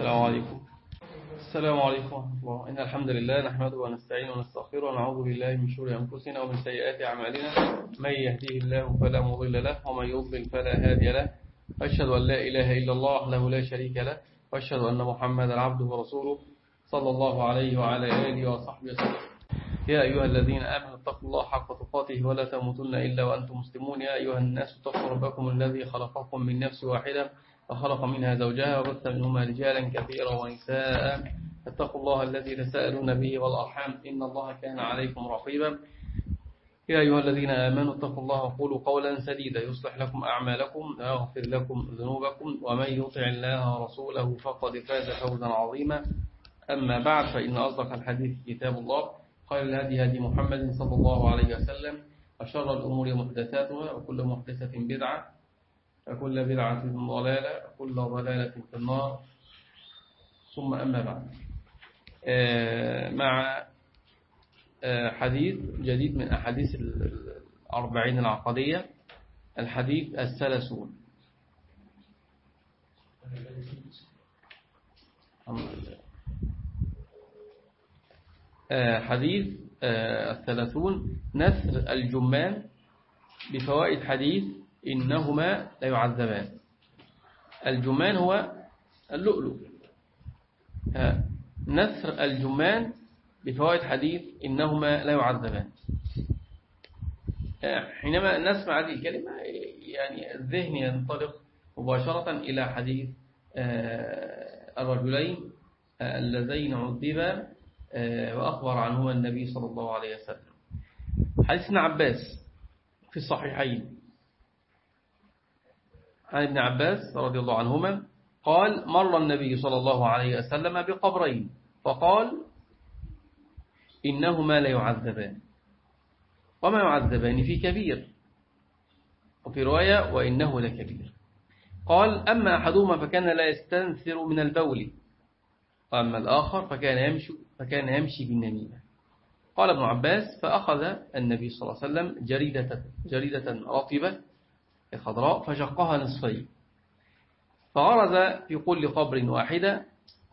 السلام عليكم. السلام عليكم ورحمة الله. إن الحمد لله نحمده ونستعين ونستغفره ونعوذ بالله من شرور أنفسنا ومن سيئات أعمالنا. من يهديه الله فلا مضل له ومن يضلل فلا هادي له. أشهد أن لا إله إلا الله وحده لا شريك له. وأشهد أن محمدا عبده ورسوله صلى الله عليه وعلى آله وصحبه وسلم. يا أيها الذين آمنوا اتقوا الله حق تقاته ولا تموتن إلا وأنتم مسلمون. يا أيها الناس اتقوا ربكم الذي خلقكم من نفس واحدة وخلق منها زوجها وبث منهما رجالا كثيرا ونساء. اتقوا الله الذي تساءلون به والأرحام. إن الله كان عليكم رقيبا. يا أيها الذين آمنوا اتقوا الله وقولوا قولا سديدا. يصلح لكم أعمالكم ويغفر لكم ذنوبكم. ومن يطع الله ورسوله فقد فاز فوزا عظيما. أما بعد فإن أصدق الحديث كتاب الله. خير الهدي هدي محمد صلى الله عليه وسلم. وشر الأمور محدثاتها وكل محدثة بدعة. وكل بدعة ضلالة وكل ضلالة في النار. ثم أما بعد. مع حديث جديد من أحاديث الأربعين العقدية. الحديث الثلاثون. حديث الثلاثون. نثر الجمان بفوائد حديث إنهما لا يعذبان. الجمان هو اللؤلؤ. نثر الجمان بفوائد حديث إنهما لا يعذبان. حينما نسمع هذه الكلمة يعني الذهن ينطلق مباشرة إلى حديث الرجلين اللذين عذبا وأخبر عنهما النبي صلى الله عليه وسلم. حديث ابن عباس في الصحيحين. عن ابن عباس رضي الله عنهما قال مر النبي صلى الله عليه وسلم بقبرين فقال إنهما لا يعذبان وما يعذبان في كبير. وفي رواية وإنه لكبير. قال أما أحدهما فكان لا يستنثر من البول. وأما الآخر فكان يمشي, فكان يمشي بالنميمة. قال ابن عباس فأخذ النبي صلى الله عليه وسلم جريدة, جريدة رطبة خضراء فشقها نصفين. فغرز في كل قبر واحدة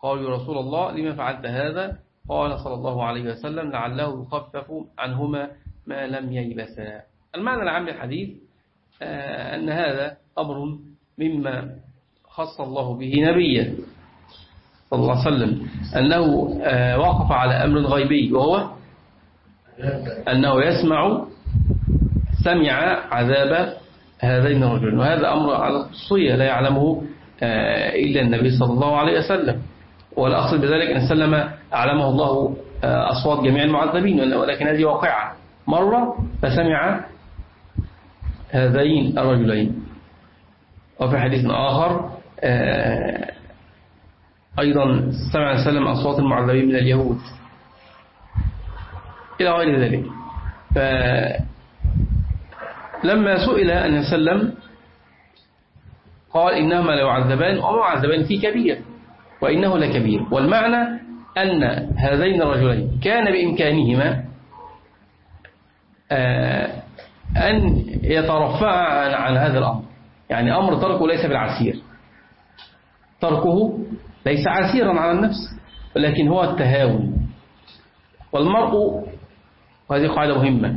قالوا يا رسول الله لما فعلت هذا؟ قال صلى الله عليه وسلم لعله يخفف عنهما ما لم ييبسا. المعنى العام للحديث أن هذا أمر مما خص الله به نبيه صلى الله عليه وسلم. أنه وقف على أمر غيبي وهو أنه يسمع سمع عذاب هذين الرجلين وهذا أمر على الخصوصية لا يعلمه إلا النبي صلى الله عليه وسلم. ولا أقصد بذلك أن سلم أعلمه الله أصوات جميع المعذبين ولكن هذه واقعة. مرة فسمع هذين الرجلين. وفي حديث آخر أيضا سمع سلم أصوات المعذبين من اليهود. إلى غير ذلك. فلما سئل أن يسلم قال إنهما لا يعذبان وما يعذبان في كبير وإنه لكبير. والمعنى أن هذين الرجلين كان بإمكانهما أن يترفع عن هذا الأمر. يعني أمر تركه ليس بالعسير. تركه ليس عسيرا على النفس ولكن هو التهاون. والمرء وهذه قاعدة مهمة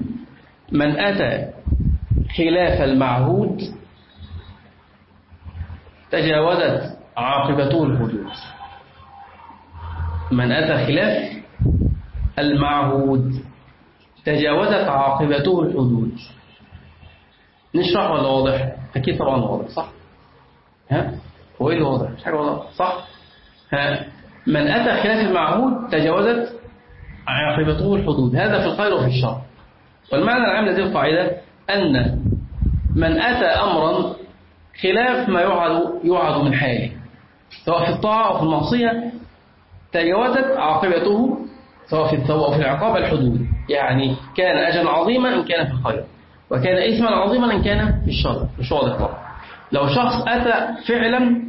من أتى خلاف المعهود تجاوزت عاقبته الحدود. من أتى خلاف المعهود تجاوزت عاقبته الحدود. نشرح ولا واضح؟ أكيد طبعا واضح صح؟ ها؟ هو إيه اللي واضح؟ مش حاجة واضح صح؟ ها؟ من أتى خلاف المعهود تجاوزت عاقبته الحدود. هذا في الخير وفي الشر. والمعنى العام لهذه القاعدة أن من أتى أمرا خلاف ما يوعد يوعد من حاله. سواء في الطاعة أو في المعصية تجاوزت عاقبته سواء في الثواب أو في العقاب الحدود. يعني كان أجرا عظيما إن كان في الخير وكان إثما عظيما إن كان في الشر مش واضح طبعا لو شخص أتى فعلا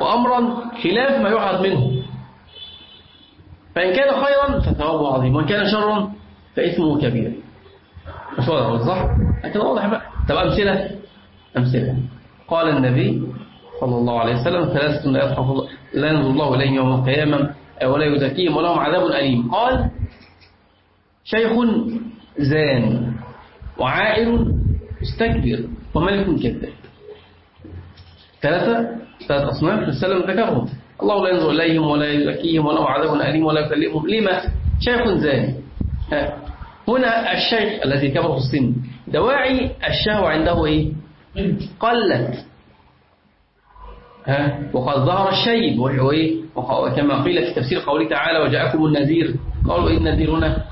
وأمرا خلاف ما يوعد منه فإن كان خيرا فثوابه عظيم وإن كان شرا فإثمه كبير. مش واضح صح؟ لكن واضح بقى. طب أمثلة؟ أمثلة. قال النبي صلى الله عليه وسلم ثلاثة لا يضحك لا ينظر الله إليهم يوم القيامة ولا يزكيهم ولهم عذاب أليم. قال شيخ زان وعائل مستكبر وملك كذاب ثلاثة ثلاثة أصناف السلام ذكرهم. الله لا ينظر إليهم ولا يزكيهم ولهم عذاب أليم ولا يكلمهم. لما؟ شيخ زان. هنا الشيخ الذي كبر في السن. دواعي الشهوة عنده إيه؟ قلت. ها؟ وقد ظهر الشيب وهو إيه؟ وكما قيل في تفسير قوله تعالى وجاءكم النذير. قالوا إيه النذير هنا؟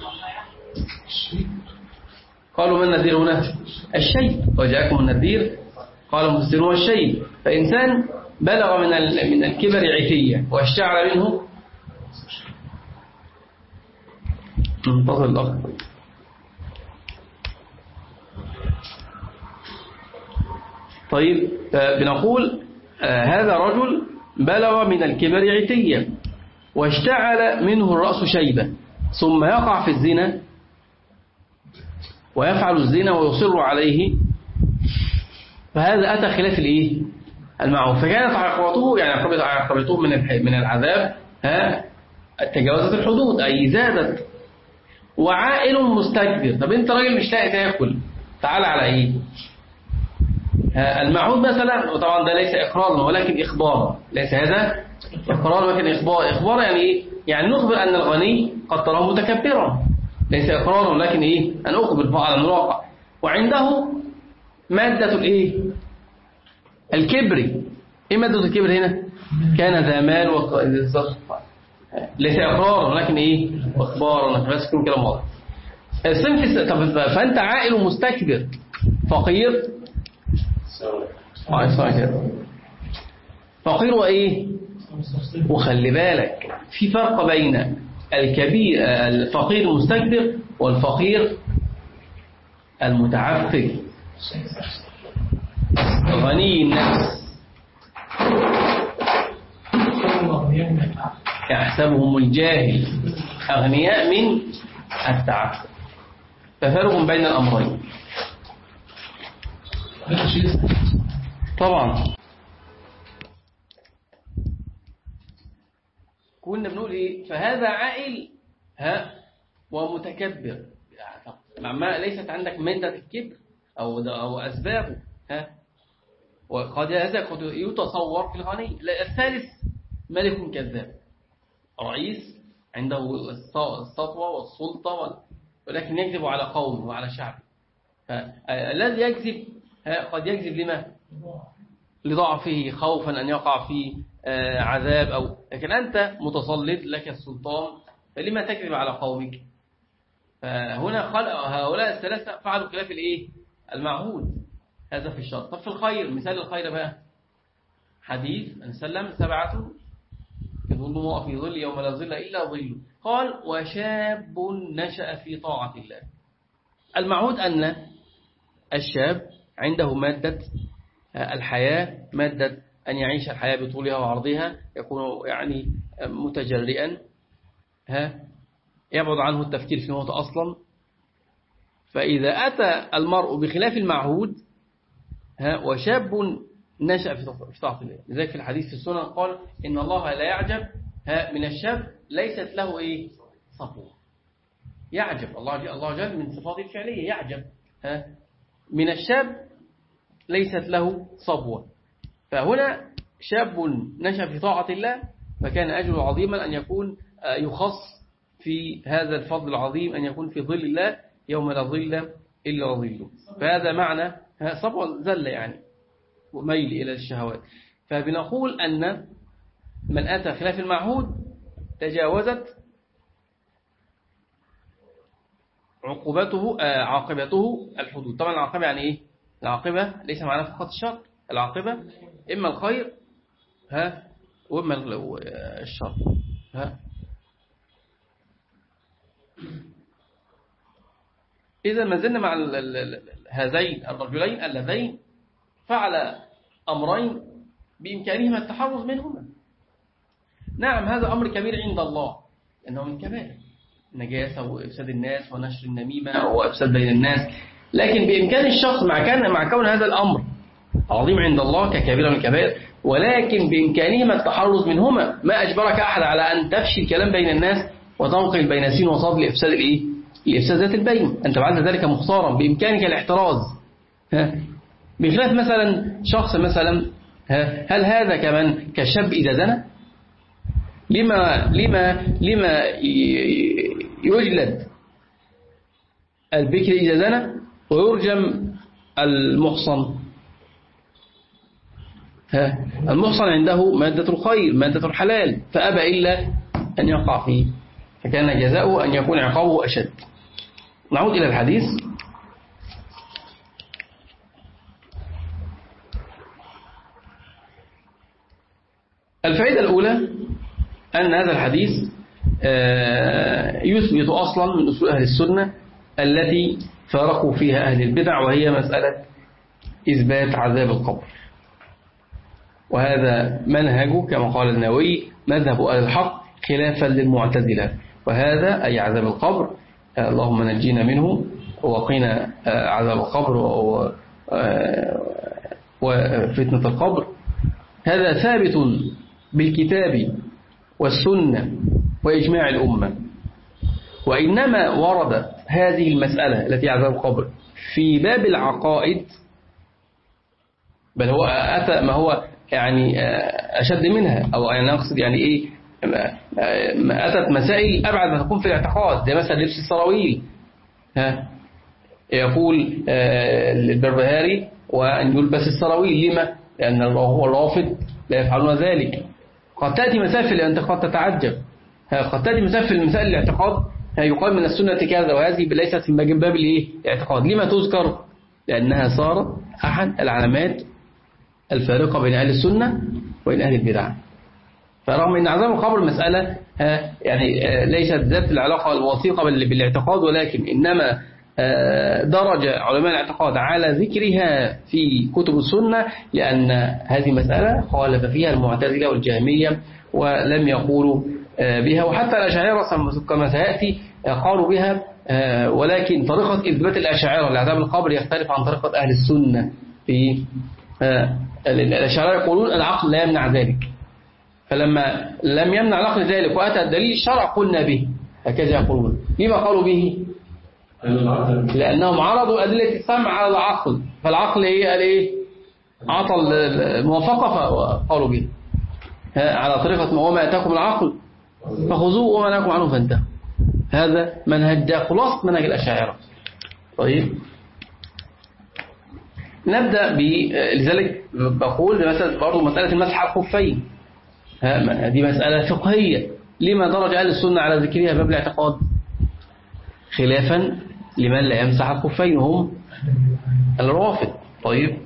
قالوا ما النذير هنا؟ الشيب. وجاءكم النذير. قال المفسرون الشيب. فإنسان بلغ من من الكبر عتيا واشتعل منه. منتظر الأخ. طيب بنقول آه، هذا رجل بلغ من الكبر عتيا واشتعل منه الرأس شيبة ثم يقع في الزنا ويفعل الزنا ويصر عليه فهذا أتى خلاف الإيه؟ المعروف فكانت عقبته يعني عقبته من من العذاب ها تجاوزت الحدود أي زادت وعائل مستكبر طب أنت راجل مش لاقي تاكل تعال على إيه؟ المعهود مثلا وطبعا ده ليس إقرارا ولكن إخبارا ليس هذا إقرار ولكن إخبار إخبار يعني إيه؟ يعني نخبر أن الغني قد تراه متكبرا ليس إقرارا ولكن إيه؟ أن أخبر على الواقع وعنده مادة الإيه؟ الكبر إيه مادة الكبر هنا؟ كان ذا مال و... ليس إقرارا ولكن إيه؟ إخبارا بس كلام واضح الصنف طب فأنت عائل مستكبر فقير فقير وإيه؟ وخلي بالك في فرق بين الكبير الفقير المستكبر والفقير المتعفف غني النفس يحسبهم الجاهل أغنياء من التعفف ففرق بين الأمرين. طبعا. كنا بنقول إيه؟ فهذا عائل ها؟ ومتكبر. ما ليست عندك مادة الكبر أو, أو أسبابه ها؟ وقد هذا قد يتصور في الغني. الثالث ملك كذاب. رئيس عنده السطوة والسلطة ولكن يكذب على قومه وعلى شعبه. الذي يكذب قد يكذب لما؟ لضعفه خوفا أن يقع في آه، عذاب أو لكن أنت متسلط لك السلطان فلما تكذب على قومك؟ فهنا خلق هؤلاء الثلاثة فعلوا خلاف الإيه؟ المعهود. هذا في الشر طب في الخير مثال الخير بقى حديث أن سلم سبعة يظلوا في ظل يوم لا ظل إلا ظل قال وشاب نشأ في طاعة الله. المعهود أن الشاب عنده مادة الحياة مادة أن يعيش الحياة بطولها وعرضها يكون يعني متجرئا ها يبعد عنه التفكير في الموت أصلا. فإذا أتى المرء بخلاف المعهود ها وشاب نشأ في طاعة الله. لذلك في الحديث في السنة قال إن الله لا يعجب ها من الشاب ليست له إيه؟ صفوة. يعجب. الله الله جل من صفاته الفعلية يعجب ها. من الشاب ليست له صبوة. فهنا شاب نشأ في طاعة الله فكان أجل عظيما أن يكون آه، يخص في هذا الفضل العظيم أن يكون في ظل الله يوم لا ظل إلا ظله. فهذا معنى صبوة زل يعني وميل إلى الشهوات. فبنقول أن من أتى خلاف المعهود تجاوزت عقوبته آه، عاقبته الحدود. طبعا العاقبة يعني إيه؟ العاقبة ليس معناها فقط الشر العاقبة إما الخير ها وإما الشر ها. إذا ما زلنا مع هذين الرجلين اللذين فعل أمرين بإمكانهما التحرز منهما. نعم هذا أمر كبير عند الله إنه من كبائر. نجاسة وإفساد الناس ونشر النميمة وإفساد بين الناس لكن بإمكان الشخص مع كان مع كون هذا الأمر عظيم عند الله ككبيرة من الكبائر ولكن بإمكانهما التحرز منهما ما أجبرك أحد على أن تفشي الكلام بين الناس وتنقل بين سين وصاد لإفساد الإيه؟ لإفساد ذات البين أنت بعد ذلك مختارا بإمكانك الاحتراز ها؟ بخلاف مثلا شخص مثلا ها؟ هل هذا كمان كشاب إذا زنى لما لما لما يجلد. البكر إذا زنى ويرجم المحصن. ها المحصن عنده مادة الخير مادة الحلال فأبى إلا أن يقع فيه فكان جزاؤه أن يكون عقابه أشد. نعود إلى الحديث. الفائدة الأولى أن هذا الحديث يثبت أصلا من أصول أهل السنة التي فارقوا فيها أهل البدع وهي مسألة إثبات عذاب القبر. وهذا منهج كما قال النووي مذهب أهل الحق خلافا للمعتزلة. وهذا أي عذاب القبر اللهم نجينا منه وقنا عذاب القبر وفتنة القبر. هذا ثابت بالكتاب والسنة. وإجماع الأمة. وإنما ورد هذه المسألة التي عذاب القبر في باب العقائد بل هو أتى ما هو يعني أشد منها أو يعني أقصد يعني إيه أتت مسائل أبعد ما تكون في الاعتقاد زي مثلا لبس السراويل. ها؟ يقول البربهاري وأن يلبس السراويل. لما؟ لأن هو الرافض لا يفعلون ذلك. قد تأتي مسائل في الاعتقاد تتعجب. قد تأتي مسائل في مسائل الاعتقاد يقال من السنة كذا وهذه ليست في باب الإيه؟ الاعتقاد. لما تذكر لأنها صارت أحد العلامات الفارقة بين أهل السنة وبين أهل البدع. فرغم أن عذاب القبر مسألة يعني ليست ذات العلاقة الوثيقة بالاعتقاد ولكن إنما درج علماء الاعتقاد على ذكرها في كتب السنة لأن هذه مسألة خالف فيها المعتزلة والجهمية ولم يقولوا بها وحتى الأشاعرة كما سيأتي قالوا بها ولكن طريقة إثبات الأشاعرة لعذاب القبر يختلف عن طريقة أهل السنة في الأشاعرة يقولون العقل لا يمنع ذلك. فلما لم يمنع العقل ذلك وأتى الدليل الشرع قلنا به. هكذا يقولون. لما قالوا به؟ لأنهم عرضوا أدلة السمع على العقل. فالعقل هي الإيه؟ عطل الموافقة فقالوا به. على طريقة ما وما أتاكم العقل. فخذوه وما نهاكم عنه فانتهوا. هذا منهج ده خلاصة منهج الأشاعرة. طيب. نبدأ ب لذلك بقول مثلا برضه مسألة المسح على الخفين دي مسألة فقهية. لما درج أهل السنة على ذكرها باب الاعتقاد؟ خلافا لمن لا يمسح الخفين هم الروافد طيب.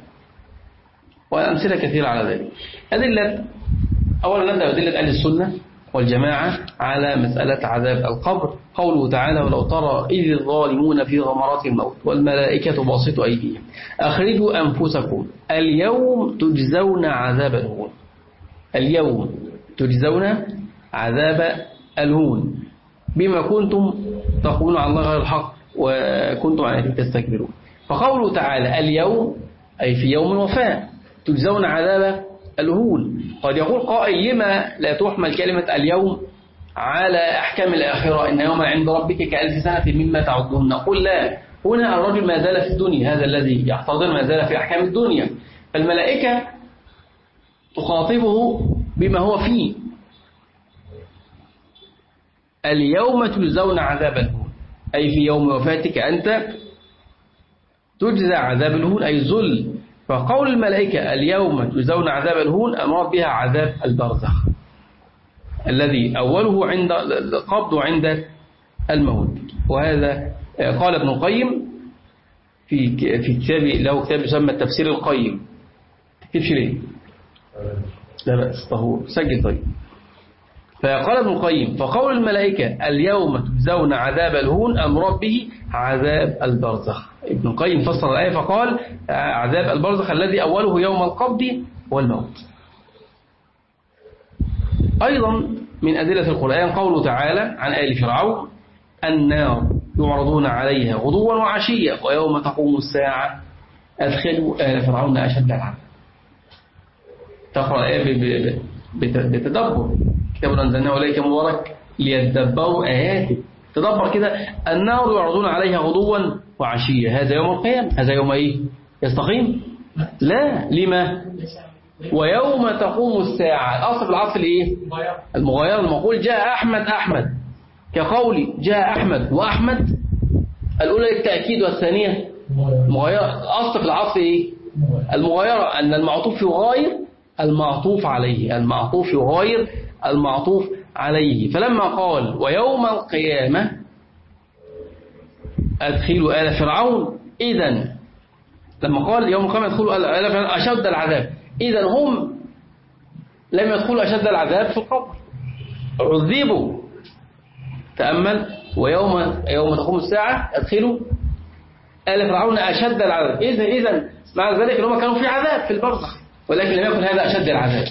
وأمثلة كثيرة على ذلك. أدلة أولا نبدأ بأدلة أهل السنة. والجماعة على مسألة عذاب القبر. قوله تعالى ولو ترى إذ الظالمون في غمرات الموت والملائكة باسطوا أيديهم. أخرجوا أنفسكم اليوم تجزون عذاب الهون. اليوم تجزون عذاب الهون. بما كنتم تقولون على الله غير الحق وكنتم عن تستكبرون. فقوله تعالى اليوم أي في يوم الوفاة تجزون عذاب الهون قد يقول قائل لما لا تحمل كلمة اليوم على أحكام الآخرة؟ إن يوما عند ربك كألف سنة مما تعدون. نقول لا. هنا الرجل ما زال في الدنيا هذا الذي يحتضر ما زال في أحكام الدنيا. فالملائكة تخاطبه بما هو فيه. اليوم تجزون عذاب الهون. أي في يوم وفاتك أنت تجزى عذاب الهون أي ذل فقول الملائكة اليوم تجزون عذاب الهون أمر بها عذاب البرزخ الذي أوله عند القبض عند الموت وهذا قال ابن القيم في في كتاب له كتاب يسمى التفسير القيم. كيف ليه؟ لا بأس طهور سجل طيب. فقال ابن القيم فقول الملائكة اليوم تجزون عذاب الهون أمر به عذاب البرزخ. ابن القيم فسر الآية فقال عذاب البرزخ الذي أوله يوم القبض والموت. أيضا من أدلة القرآن قوله تعالى عن آل فرعون النار يعرضون عليها غدوا وعشيا ويوم تقوم الساعة أدخلوا آل فرعون أشد العذاب. تقرأ الآية بتدبر. كتاب أنزلناه إليك مبارك ليتدبروا آياته تدبر كده. النار يعرضون عليها غدوا وعشية. هذا يوم القيامة. هذا يوم إيه؟ يستقيم. لا. لما؟ ويوم تقوم الساعة. الأصل في العطف الإيه المغاير المقول. جاء أحمد أحمد. كقولي جاء أحمد. وأحمد؟ الأولى للتأكيد والثانية مغايرة أصل في العطف إيه؟ المغايرة. أن المعطوف يغاير المعطوف عليه. المعطوف يغاير المعطوف عليه. فلما قال ويوم القيامة أدخلوا آل فرعون إذا لما قال يوم القيامة أدخلوا آل فرعون أشد العذاب. إذا هم لم يدخلوا أشد العذاب في القبر. عذبوا. تأمل ويوم يوم تقوم الساعة أدخلوا آل فرعون أشد العذاب. إذا إذا مع ذلك هم كانوا في عذاب في البرزخ ولكن لم يكن هذا أشد العذاب.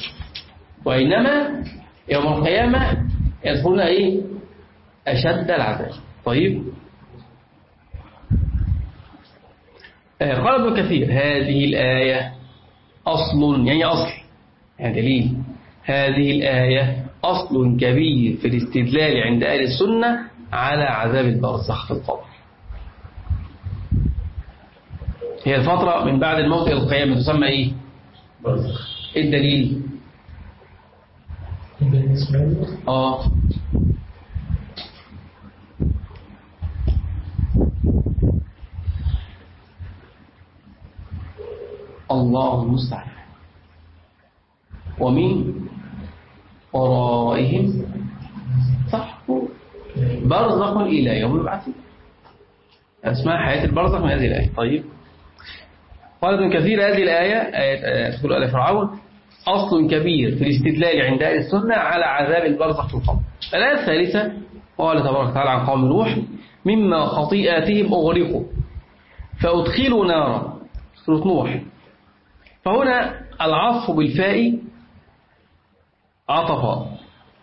وإنما يوم القيامة يدخلون إيه؟ أشد العذاب. طيب. آه، قال ابن كثير هذه الآية أصل يعني أصل. يعني دليل. هذه الآية أصل كبير في الاستدلال عند أهل السنة على عذاب البرزخ في القبر. هي الفترة من بعد الموت إلى القيامة تسمى إيه؟ برزخ. إيه الدليل؟ آه. الله المستعان. ومن ورائهم صح برزخ إلى يوم يبعثون اسمها حياة البرزخ من هذه الآية. طيب. قال ابن كثير هذه الآية آية تقول آل فرعون. أصل كبير في الاستدلال عند أهل السنة على عذاب البرزخ في القبر الآية الثالثة قال تبارك وتعالى عن قوم نوح مما خطيئاتهم أغرقوا فأدخلوا نارا. سورة نوح. فهنا العطف بالفاء عطف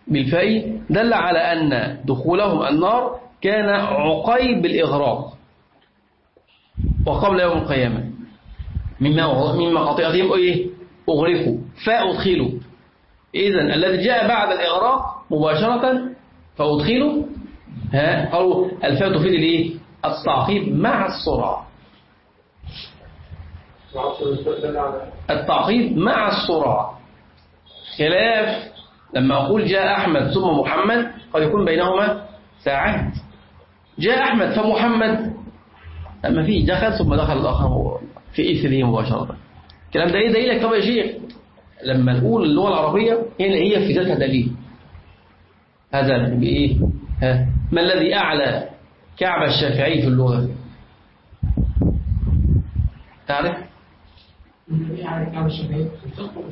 بالفاء دل على أن دخولهم النار كان عقيب الإغراق وقبل يوم القيامة. مما مما خطيئتهم إيه أغرقوا فأدخلوا إذا الذي جاء بعد الإغراق مباشرة فأدخلوا ها قالوا الفاء تفيد الإيه التعقيب مع السرعة. التعقيب مع السرعة. خلاف لما أقول جاء أحمد ثم محمد قد يكون بينهما ساعات جاء أحمد فمحمد لما فيه دخل ثم دخل الآخر في إثره مباشرة. الكلام ده إيه؟ دليلك طب يا شيخ. لما نقول اللغة العربية هنا هي في ذاتها دليل. هذا بإيه؟ ها؟ ما الذي أعلى كعب الشافعي في اللغة؟ تعرف؟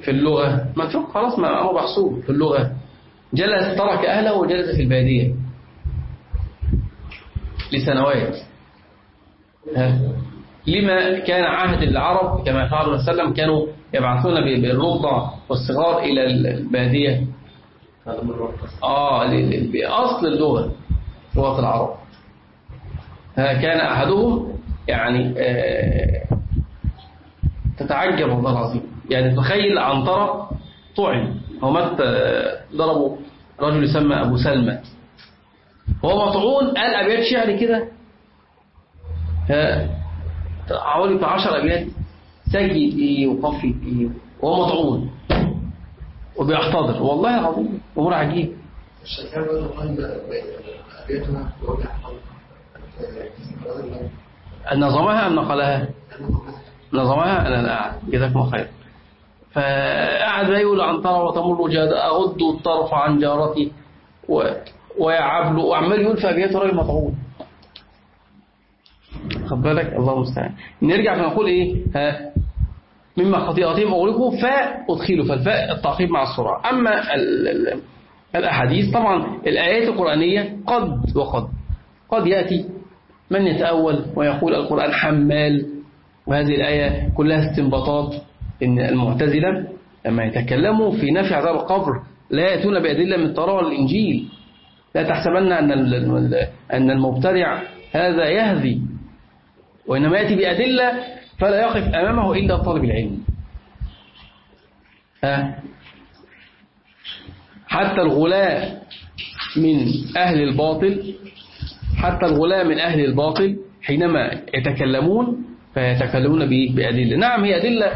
في اللغة. ما تشوف خلاص ما أمر محسوب في اللغة. جلس ترك أهله وجلس في البادية. لسنوات. ها؟ لما كان عهد العرب كما قال الله وسلم كانوا يبعثون بالرضع والصغار إلى البادية. آه بأصل اللغة لغة العرب. كان أحدهم يعني آه تتعجب والله العظيم. يعني تخيل عنترة طعن هو مات آه، ضربوا رجل يسمى أبو سلمى هو مطعون قال أبيات شعر كده. حوالي 10 أبيات سجد إيه وقفي إيه وهو مطعون. وبيحتضر. والله العظيم أمور عجيب نظمها أم نقلها؟ نظمها أنا لا أعلم جزاكم خير. فقعد يقول عن طرف وتمر جاد أغض الطرف عن جارتي و... ويعبل وعمال يقول في أبيات راجل مطعون. خد بالك الله المستعان. نرجع فنقول إيه؟ ها. مما خطيئتهم أغرقوا فأدخلوا فالفاء التعقيب مع السرعه أما ال ال الأحاديث طبعا الآيات القرآنية قد وقد. قد يأتي من يتأول ويقول القرآن حمال وهذه الآية كلها استنباطات إن المعتزلة لما يتكلموا في نفي عذاب القبر لا يأتون بأدلة من التوراة والإنجيل. لا تحسبن أن أن المبتدع هذا يهذي وإنما يأتي بأدلة فلا يقف أمامه إلا طالب العلم. ها؟ حتى الغلاة من أهل الباطل حتى الغلاة من أهل الباطل حينما يتكلمون فيتكلمون بأدلة. نعم هي أدلة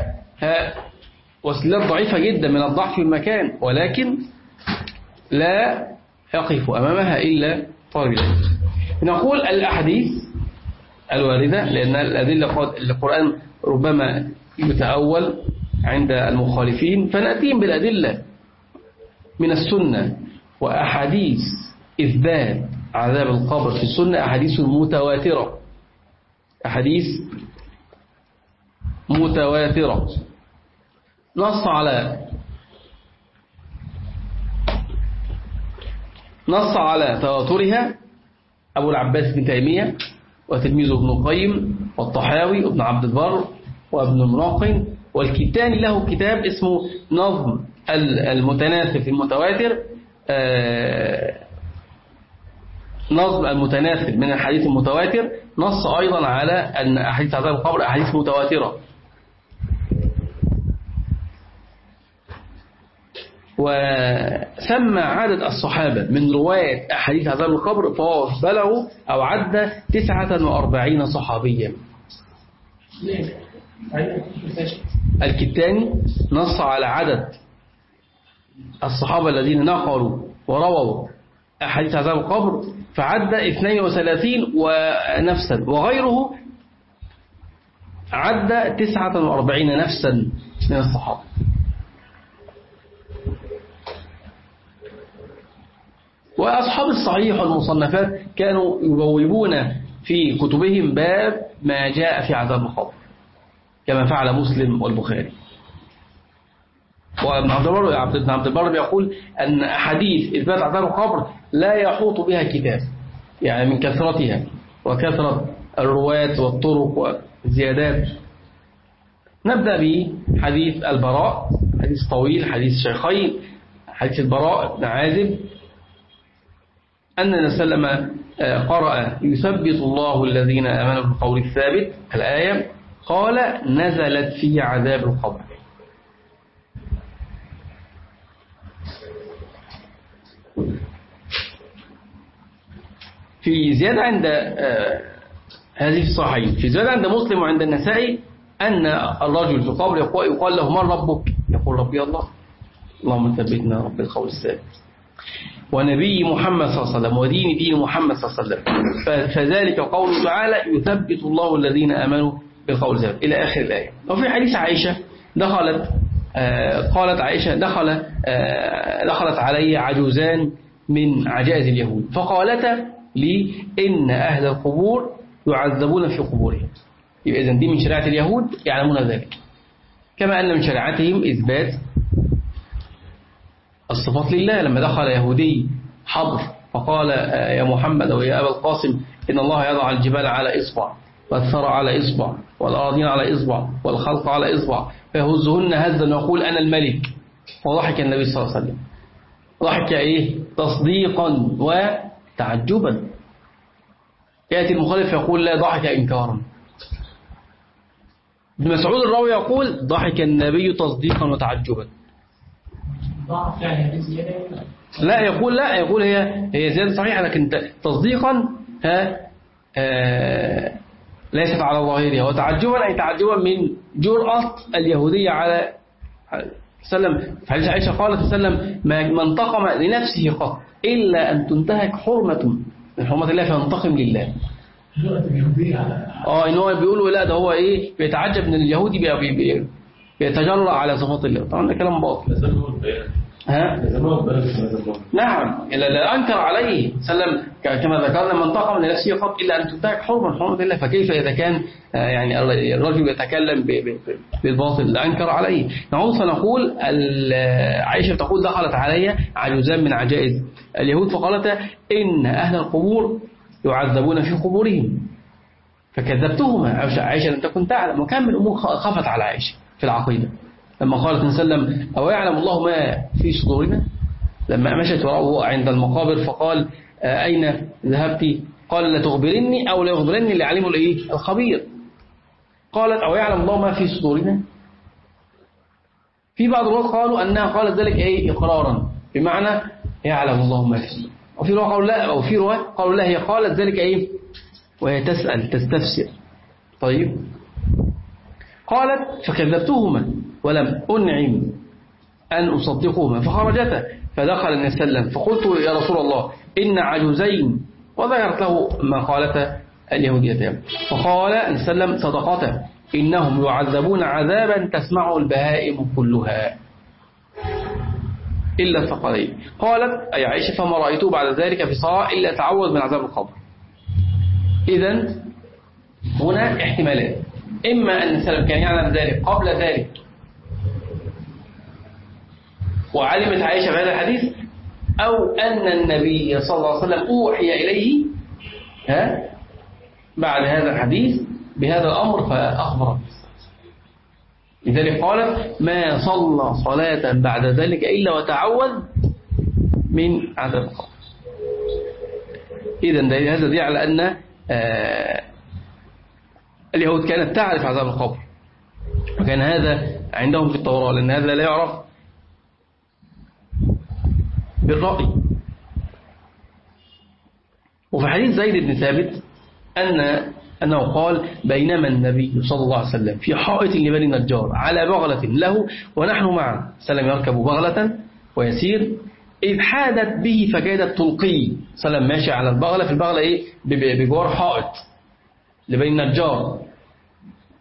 وسيلات ضعيفة جدا من الضعف في المكان ولكن لا يقف أمامها إلا طالب نقول الأحاديث الواردة لأن الأدلة القرآن ربما يتأول عند المخالفين فنأتيهم بالأدلة من السنة وأحاديث إثبات عذاب القبر في السنة أحاديث متواترة. أحاديث متواترة. نص على نص على تواترها أبو العباس بن تيمية. وتلميذه ابن القيم والطحاوي وابن عبد البر وابن المراقن والكتاني له كتاب اسمه نظم المتناسب في المتواتر. آه، نظم المتناسب من الحديث المتواتر. نص أيضا على أن أحاديث عذاب القبر أحاديث متواترة. وسمى عدد الصحابة من رواية أحاديث عذاب القبر فهو بلغوا أو عد 49 صحابيا. الكتاني نص على عدد الصحابة الذين نقلوا ورووا أحاديث عذاب القبر فعد 32 ونفسا وغيره عد 49 نفسا من الصحابة. وأصحاب الصحيح والمصنفات كانوا يبوبون في كتبهم باب ما جاء في عذاب القبر كما فعل مسلم والبخاري. وابن عبد البر عبد عبد البر يقول أن أحاديث إثبات عذاب القبر لا يحوط بها كتاب يعني من كثرتها وكثرة الرواة والطرق والزيادات. نبدأ بحديث البراء حديث طويل حديث شيخين حديث البراء بن عازب. أن النبي صلى الله عليه وسلم آه، قرأ يثبت الله الذين أمنوا بالقول الثابت الآية قال نزلت في عذاب القبر. في زيادة عند آه، هذه الصحيحين في زيادة عند مسلم وعند النسائي أن الرجل في القبر يقال له من ربك؟ يقول ربي الله. اللهم ثبتنا رب القول الثابت. ونبي محمد صلى الله عليه وسلم ودين دين محمد صلى الله عليه وسلم. فذلك قوله تعالى يثبت الله الذين آمنوا بالقول الثابت إلى آخر الآية. وفي حديث عائشة دخلت آه، قالت عائشة دخل آه، دخلت علي عجوزان من عجائز اليهود. فقالتا لي إن أهل القبور يعذبون في قبورهم. يبقى إذن دي من شريعة اليهود يعلمون ذلك. كما أن من شريعتهم إثبات الصفات لله. لما دخل يهودي حضر فقال آه، يا محمد أو يا أبا القاسم إن الله يضع الجبال على إصبع والثرى على إصبع والأراضين على إصبع والخلق على إصبع. فيهزهن هزا ويقول أنا الملك. وضحك النبي صلى الله عليه وسلم. ضحك إيه؟ تصديقا وتعجبا. يأتي المخالف يقول لا ضحك إنكارا. ابن مسعود الراوي يقول ضحك النبي تصديقا وتعجبا. لا؟ يقول لا يقول هي هي زيادة صحيحة لكن تصديقا ها آه ليست على ظاهرها وتعجبا أي تعجبا من جرأة اليهودية على سلم. حديث عائشة قالت سلم ما انتقم لنفسه قط إلا أن تنتهك حرمة من حرمة الله فينتقم لله. آه إن هو بيقولوا لا ده هو إيه بيتعجب من اليهودي بيتجرأ على صفات الله طبعا ده كلام باطل. ها؟ نعم. لا أنكر عليه. سلم. كما ذكرنا من انتقم لنفسه قط إلا أن تنتهك حرما. حرمة الله فكيف إذا كان آه، يعني الرجل يتكلم بالباطل؟ لا أنكر عليه. نعود فنقول عائشة تقول دخلت علي عجوزان من عجائز اليهود فقالت إن أهل القبور يعذبون في قبورهم. فكذبتهما. عائشة لم تكن تعلم. وكان من الأمور خفت على عائشة. في العقيدة. لما قالت وسلم أو يعلم الله ما في صدورنا؟ لما مشت وراءه عند المقابر فقال آه، أين ذهبت؟ قال لا تخبرني أو لا يخبرني اللي علمه الإيه؟ الخبير. قالت أو يعلم الله ما في صدورنا؟ في بعض الرواة قالوا أنها قالت ذلك إيه؟ إقرارا. بمعنى يعلم الله ما في وفي رواة قالوا لا أو في رواة قالوا لا هي قالت ذلك إيه؟ وهي تسأل تستفسر. طيب. قالت فكذبتهما ولم أنعم أن أصدقهما فخرجتا فدخل النبي صلى الله عليه وسلم. فقلت يا رسول الله إن عجوزين. وذكرت له ما قالت اليهوديتان فقال النبي صلى الله عليه وسلم صدقتا إنهم يعذبون عذابا تسمعه البهائم كلها. إلا الثقلين. قالت أي عائشة فما رأيته بعد ذلك في صلاة إلا تعوذ من عذاب القبر. إذا هنا احتمالات إما أن السلام كان يعلم ذلك قبل ذلك. وعلمت عائشة بهذا الحديث أو أن النبي صلى الله عليه وسلم أوحي إليه ها بعد هذا الحديث بهذا الأمر فأخبر لذلك قالت ما صلى صلاة بعد ذلك إلا وتعوذ من عذاب القبر. إذا هذا دليل على أن آه اليهود كانت تعرف عذاب القبر. وكان هذا عندهم في التوراة لأن هذا لا يعرف بالرأي. وفي حديث زيد بن ثابت أن أنه قال بينما النبي صلى الله عليه وسلم في حائط لبني نجار على بغلة له ونحن معه. سلم يركب بغلة ويسير. إذ حادت به فكادت تلقي سلم ماشي على البغلة في البغلة إيه؟ بجوار حائط. لبني نجار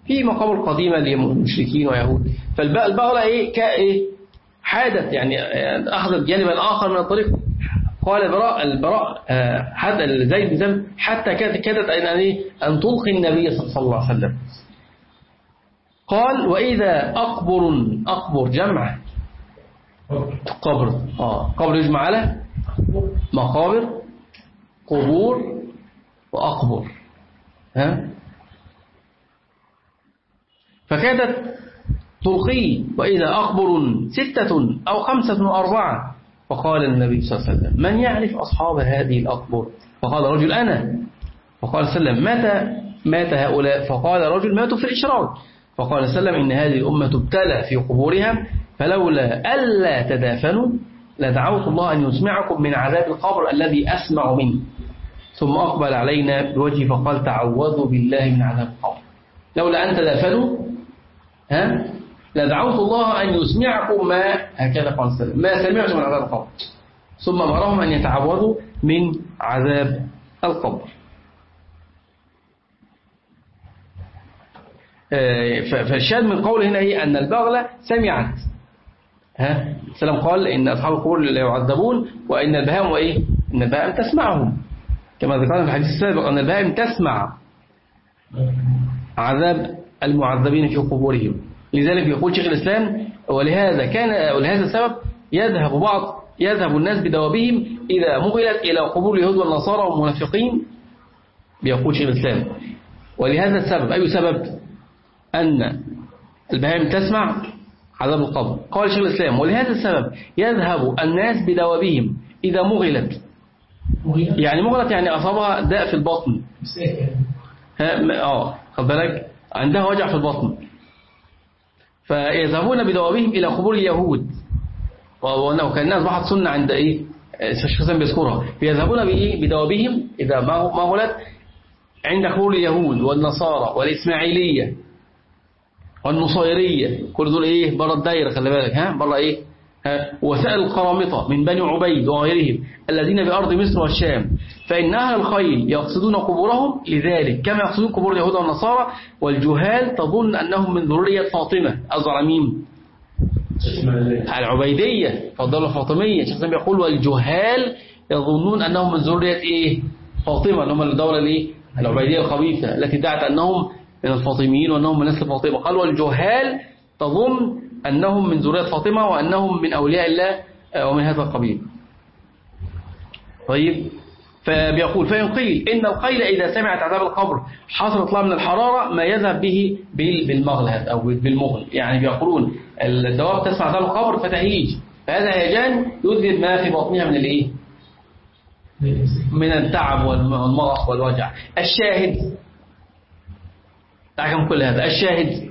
في مقام القديمة للمشركين ويهود. فالبغلة إيه؟ كإيه حادت يعني أخذت جانبا آخر من الطريق. قال البراء البراء حتى زيد بن حتى كادت أن إيه؟ أن تلقي النبي صلى الله عليه وسلم. قال وإذا أقبر أقبر جمع قبر. آه. قبر يجمع على مقابر قبور وأقبر. ها؟ فكادت تلقي وإذا أقبر ستة أو خمسة أو أربعة. فقال النبي صلى الله عليه وسلم من يعرف أصحاب هذه الأقبر فقال رجل أنا. فقال وسلم متى مات هؤلاء. فقال رجل ماتوا في الإشراك فقال وسلم إن هذه الأمة تبتلى في قبورها فلولا ألا تدافنوا لدعوت الله أن يسمعكم من عذاب القبر الذي أسمع منه. ثم أقبل علينا بوجهه فقال تعوذوا بالله من عذاب القبر. لولا أن تدافنوا ها؟ لدعوت الله أن يسمعكم ما هكذا قال السلام ما سمعتم من عذاب القبر. ثم أمرهم أن يتعوذوا من عذاب القبر. فالشاهد من قوله هنا هي أن البغلة سمعت. ها؟ السلام قال إن أصحاب القبور لا يعذبون وإن البهائم وإيه إن البهائم تسمعهم. كما ذكرنا في الحديث السابق أن البهائم تسمع عذاب المعذبين في قبورهم. لذلك يقول شيخ الإسلام ولهذا كان ولهذا السبب يذهب بعض يذهب الناس بدوابهم إذا مغلت إلى قبور اليهود والنصارى والمنافقين بيقول شيخ الإسلام. ولهذا السبب أي سبب؟ أن البهائم تسمع عذاب القبر. قال شيخ الإسلام ولهذا السبب يذهب الناس بدوابهم إذا مغلت يعني مغلت يعني أصابها داء في البطن. آه خد بالك؟ عندها وجع في البطن. فيذهبون بدوابهم إلى قبور اليهود. الناس بحث سنة عند إيه؟ الشيخ بيذكرها. يذهبون بإيه بدوابهم إذا ما غلت عند قبور اليهود والنصارى والإسماعيلية والنصيرية. كل دول إيه؟ بره الدايرة خلي بالك ها؟ بره إيه؟ وسائل القرامطة من بني عبيد وغيرهم الذين بأرض مصر والشام. فإن أهل الخيل يقصدون قبورهم لذلك كما يقصدون قبور اليهود والنصارى والجهال تظن أنهم من ذرية فاطمة أزرع مين العبيدية فضل الفاطمية زين بيقول والجهال يظنون أنهم من ذرية إيه؟ فاطمة اللي هم الدولة الإيه؟ العبيدية الخبيثة التي دعت أنهم من الفاطميين وأنهم من نسل فاطمة. قال والجهال تظن أنهم من ذرية فاطمة وأنهم من أولياء الله ومن هذا القبيل. طيب فبيقول فإن قيل إن القيل إذا سمعت عذاب القبر حصلت لها من الحرارة ما يذهب به بالمغلهد أو بالمغل. يعني بيقولون الدواب تسمع عذاب القبر فتهيج. فهذا هيجان يذهب ما في بطنها من الإيه؟ من التعب والمرض والوجع. الشاهد. تعكم كل هذا. الشاهد.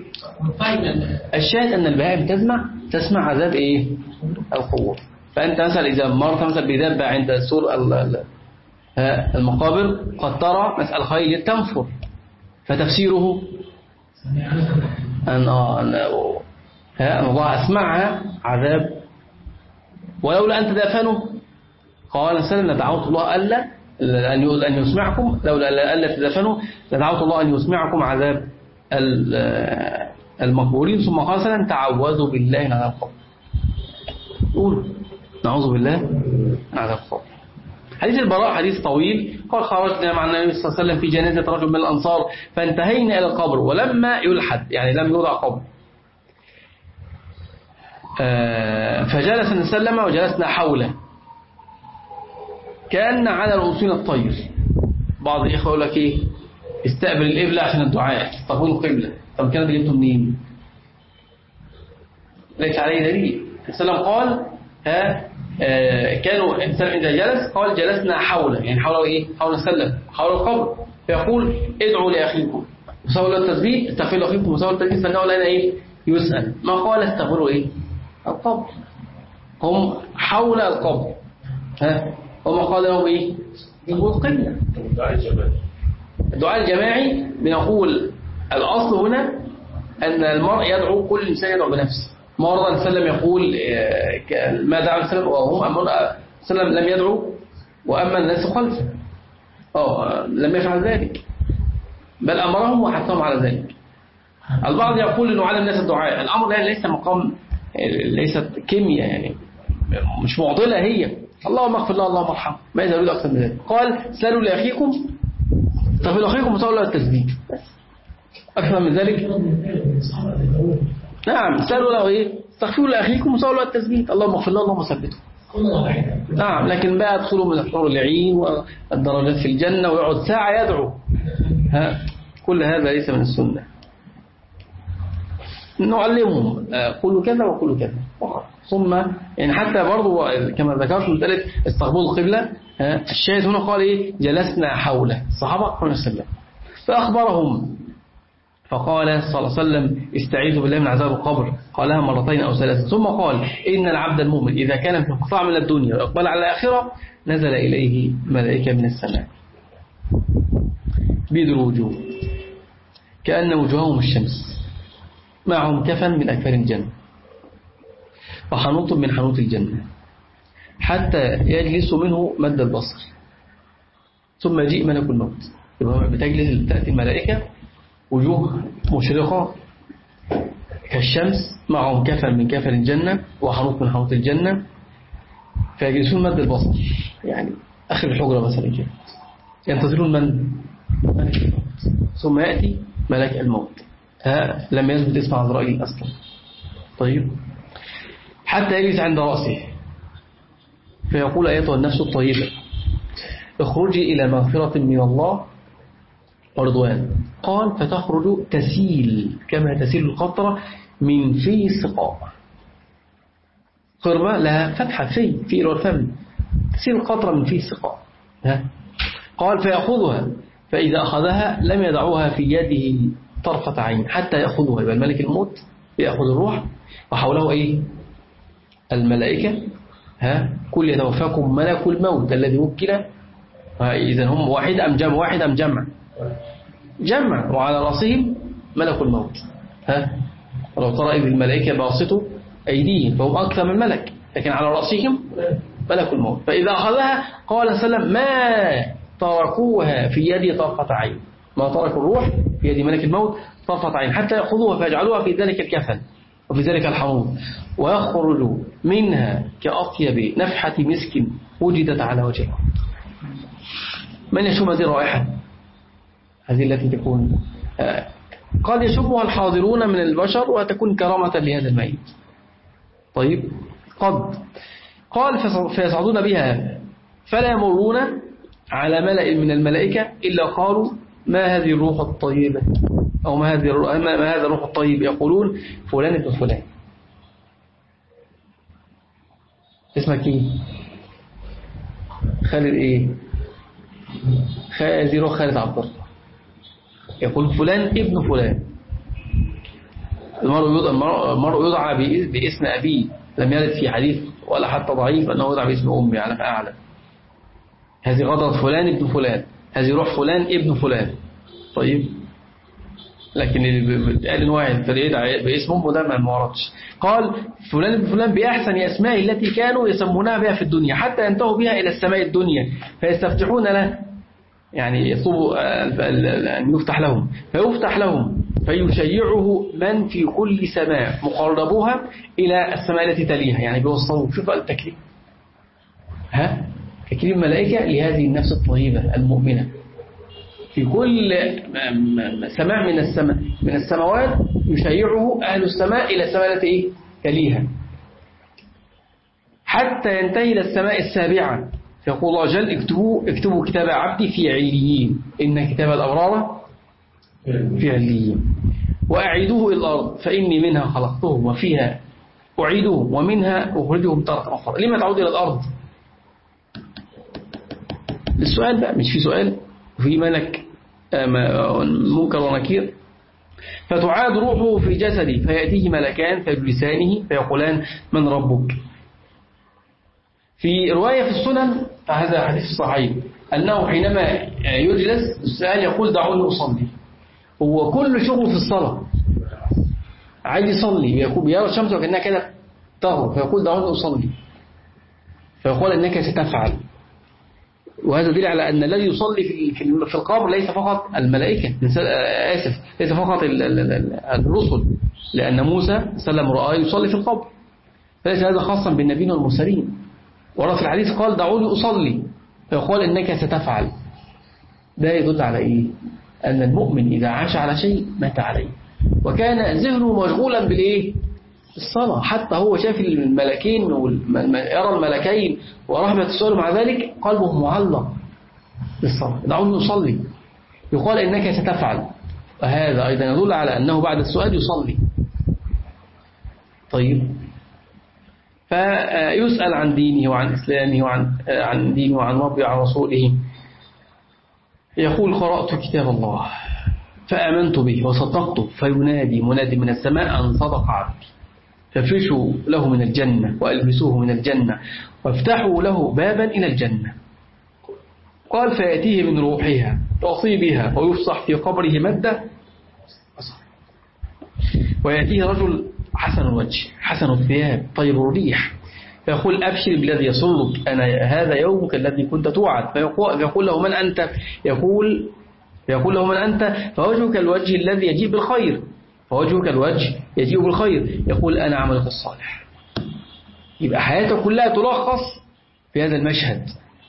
الشاهد أن البهائم تسمع تسمع عذاب إيه؟ القبور. فأنت مثلا إذا مرت مثلا بدابة عند سور المقابر قد ترى مسألة خيل تنفر. فتفسيره أن أن الله أسمعها عذاب. ولولا أن تدافنوا قال سلم لدعوت الله ألا أن يسمعكم. لولا ألا تدافنوا لدعوت الله أن يسمعكم عذاب. المقبورين ثم قال سلم تعوذوا بالله عذاب القبر قولوا نعوذ بالله عذاب القبر حديث البراء حديث طويل. قال خرجنا مع النبي صلى الله عليه وسلم في جنازة رجل من الأنصار فانتهينا إلى القبر ولما يلحد يعني لم يوضع قبر. آه، فجلس نسلم وجلسنا حوله. كأن على رؤوسنا الطير. بعض الإخوة يقول لك إيه؟ استقبل القبلة عشان الدعاء. استقبلوا القبلة طب كان ده جبته منين؟ ليس عليه دليل. السلام قال ها آه، كانوا الإنسان إذا جلس قال جلسنا حوله. يعني حوله إيه؟ حول السلم حول القبر فيقول ادعوا لأخيكم. وسألوا التسبيح استغفروا لأخيكم. وسألوا التسبيح فإنه لنا إيه؟ يسأل. ما قال استغفروا إيه؟ القبر. هم حول القبر. ها؟ هم قال لهم إيه؟ يقول قلة الدعاء الجماعي بنقول الأصل هنا أن المرء يدعو كل إنسان يدعو بنفسه. مرة سلم يقول آه، ما دعا السلم وهم أمر سلم لم يدعو وأما الناس خلفه أو لم يفعل ذلك. بل أمرهم وحثهم على ذلك. البعض يقول أنه علم الناس الدعاء. الأمر ده ليس مقام ليست كيمياء يعني مش معضلة هي. اللهم اغفر الله اللهم ارحمه ما يزال أكثر من ذلك. قال سألوا لأخيكم استغفروا لأخيكم وصلوا له التسبيح أكثر من ذلك؟ نعم سألوا له إيه؟ استغفروا لأخيكم وصلوا له التسبيح اللهم اغفر الله اللهم ثبته نعم لكن بقى ادخلوا من الحور العين والدرجات في الجنة ويقعد ساعة يدعو. ها؟ كل هذا ليس من السنة. نعلمهم قولوا كذا وقولوا كذا. ثم يعني حتى برضو كما ذكرت مسألة استقبال القبلة الشاهد هنا قال إيه؟ جلسنا حوله. الصحابة قالوا السلام فأخبرهم. فقال صلى الله عليه وسلم استعيذوا بالله من عذاب القبر. قالها مرتين أو ثلاثة. ثم قال إن العبد المؤمن إذا كان في قطاع من الدنيا وإقبال على الآخرة نزل إليه ملائكة من السماء. بيد الوجوه كأن وجوههم الشمس. معهم كفن من أكفان الجنة. وحنوط من حنوط الجنة. حتى يجلس منه مد البصر. ثم يجيء ملك الموت. بتجلس تأتي الملائكة. وجوه مشرقة كالشمس. معهم كفن من كفن الجنة وحنوط من حنوط الجنة. فيجلسون مد البصر. يعني آخر الحجرة مثلا كده. ينتظرون من؟ ملك الموت. ثم يأتي ملك الموت. ها لم يثبت اسم عزرائيل أصلا. طيب. حتى يجلس عند رأسه. فيقول أيتها النفس الطيبة اخرجي إلى مغفرة من الله ورضوان. قال فتخرج تسيل كما تسيل القطرة من في سقاء قربة لها فتحة في في والفم تسيل القطرة من في سقاء قال فيأخذها فإذا أخذها لم يدعوها في يده طرفة عين حتى يأخذها. يبقى الملك الموت يأخذ الروح وحوله إيه؟ الملائكة. ها? كل يتوفاكم ملك الموت الذي وكل إذا هم واحد أم جمع؟ واحد أم جمع؟ جمع. وعلى رأسهم ملك الموت ها؟ ولو ترى إذ الملائكة باسطوا أيديهم فهم أكثر من ملك لكن على رأسهم ملك الموت. فإذا أخذها قال سلم ما تركوها في يد طرفة عين. ما تركوا الروح في يد ملك الموت طرفة عين حتى يأخذوها فيجعلوها في ذلك الكفن. وفي ذلك الحموم ويخرج منها كأطيب نفحة مسك وجدت على وجه الأرض من يشم هذه الرائحة؟ هذه التي تكون آه، قد يشبها الحاضرون من البشر وتكون كرامة لهذا الميت. طيب قد قال فيصعدون بها فلا يمرون على ملأ من الملائكة إلا قالوا ما هذه الروح الطيبة؟ أو ما, هذه ما هذا الروح الطيب يقولون فلان ابن فلان. اسمك إيه؟ خالد إيه؟ هذه روح خالد عبد الله. يقول فلان ابن فلان. المرء يدعى باسم أبيه لم يرد في حديث ولا حتى ضعيف أنه يدعى باسم أمي على أعلم. هذه غضرة فلان ابن فلان. هذه روح فلان ابن فلان. طيب. لكن اللي قال إن واحد يدعى باسم امه ده ما وردش. قال فلان فلان بأحسن أسماء التي كانوا يسمونها بها في الدنيا حتى ينتهوا بها إلى السماء الدنيا فيستفتحون له يعني يطلبوا أن يفتح لهم فيفتح لهم فيشيعه من في كل سماء مقربوها إلى السماء التي تليها يعني بيوصلوا شوف التكريم. ها؟ تكريم الملائكة لهذه النفس الطيبة المؤمنة. في كل سماء من السماء من السماوات يشيعه أهل السماء إلى السماء التي؟ تليها حتى ينتهي إلى السماء السابعة. يقول الله جل اكتبوا, اكتبوا كتاب عبدي في عليين إن كتاب الأبرار في عليين وأعيدوه إلى الأرض فإني منها خلقتهم وفيها أعيدهم ومنها أخرجهم تارة أخرى لما تعود إلى الأرض؟ السؤال بقى مش في سؤال؟ وفي ملك آه، منكر ونكير. فتعاد روحه في جسده فيأتيه ملكان فيجلسانه فيقولان من ربك؟ في رواية في السنن فهذا حديث صحيح أنه حينما يجلس السؤال يقول دعوني أصلي. هو كل شغله في الصلاة. عايز يصلي بيرى الشمس وكأنها كده تغرب. فيقول دعوني أصلي. فيقول أنك ستفعل. وهذا دليل على أن الذي يصلي في القبر ليس فقط الملائكة. آسف ليس فقط الرسل لأن موسى سلم رآه يصلي في القبر. فليس هذا خاصا بالنبيين والمرسلين. ورد في الحديث قال دعوني أصلي. فيقول إنك ستفعل. ده يدل على إيه؟ أن المؤمن إذا عاش على شيء مات عليه. وكان ذهنه مشغولا بالإيه؟ الصلاة. حتى هو شاف الملكين يرى الملكين ورحمة السؤال مع ذلك قلبه معلق بالصلاة. دعوني أصلي يقال إنك ستفعل. وهذا أيضا يدل على أنه بعد السؤال يصلي. طيب. فيسأل عن دينه وعن إسلامه وعن عن دينه وعن ربه وعن رسوله. يقول قرأت كتاب الله. فآمنت به وصدقته. فينادي منادي من السماء أن صدق عبدي. فافرشوا له من الجنة وألبسوه من الجنة وافتحوا له بابا إلى الجنة. قال فيأتيه من روحها بها ويفصح في قبره مدة. ويأتيه رجل حسن الوجه حسن الثياب طيب الريح. فيقول أبشر بالذي يسرك أنا هذا يومك الذي كنت توعد. فيقول له من أنت؟ يقول يقول له من أنت؟ فوجهك الوجه الذي يجيب بالخير فوجهك الوجه يجيب بالخير. يقول أنا عملك الصالح. يبقى حياتك كلها تلخص في هذا المشهد.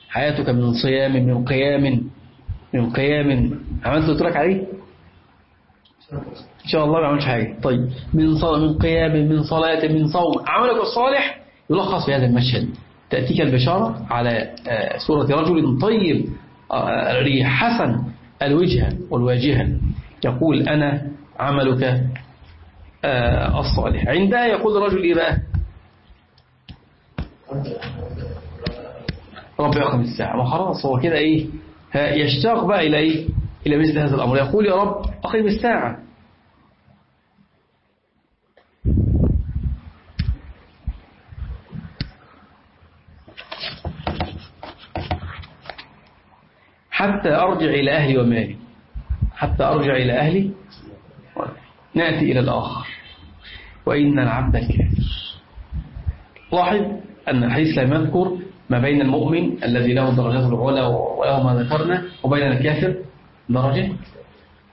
حياتك من صيام من قيام من قيام. عملت تترك عليه؟ إن شاء الله ما عملش حاجة. طيب. من صلاة من قيام من صلاة من صوم. عملك الصالح يلخص في هذا المشهد. تأتيك البشارة على آه، سورة رجل طيب آه، ريح حسن الوجهة والواجهة. يقول أنا عملك آه، الصالح. عندها يقول الرجل إيه بقى؟ رب يقم الساعة. ما خلاص هو كده إيه؟ يشتاق بقى إلى إيه؟ إلى مثل هذا الأمر. يقول يا رب أقيم الساعة. حتى أرجع إلى أهلي ومالي. حتى أرجع إلى أهلي نأتي إلى الآخر. وإن العبد الكافر. لاحظ أن الحديث لم يذكر ما بين المؤمن الذي له الدرجات العلى وله ما ذكرنا وبين الكافر درجة.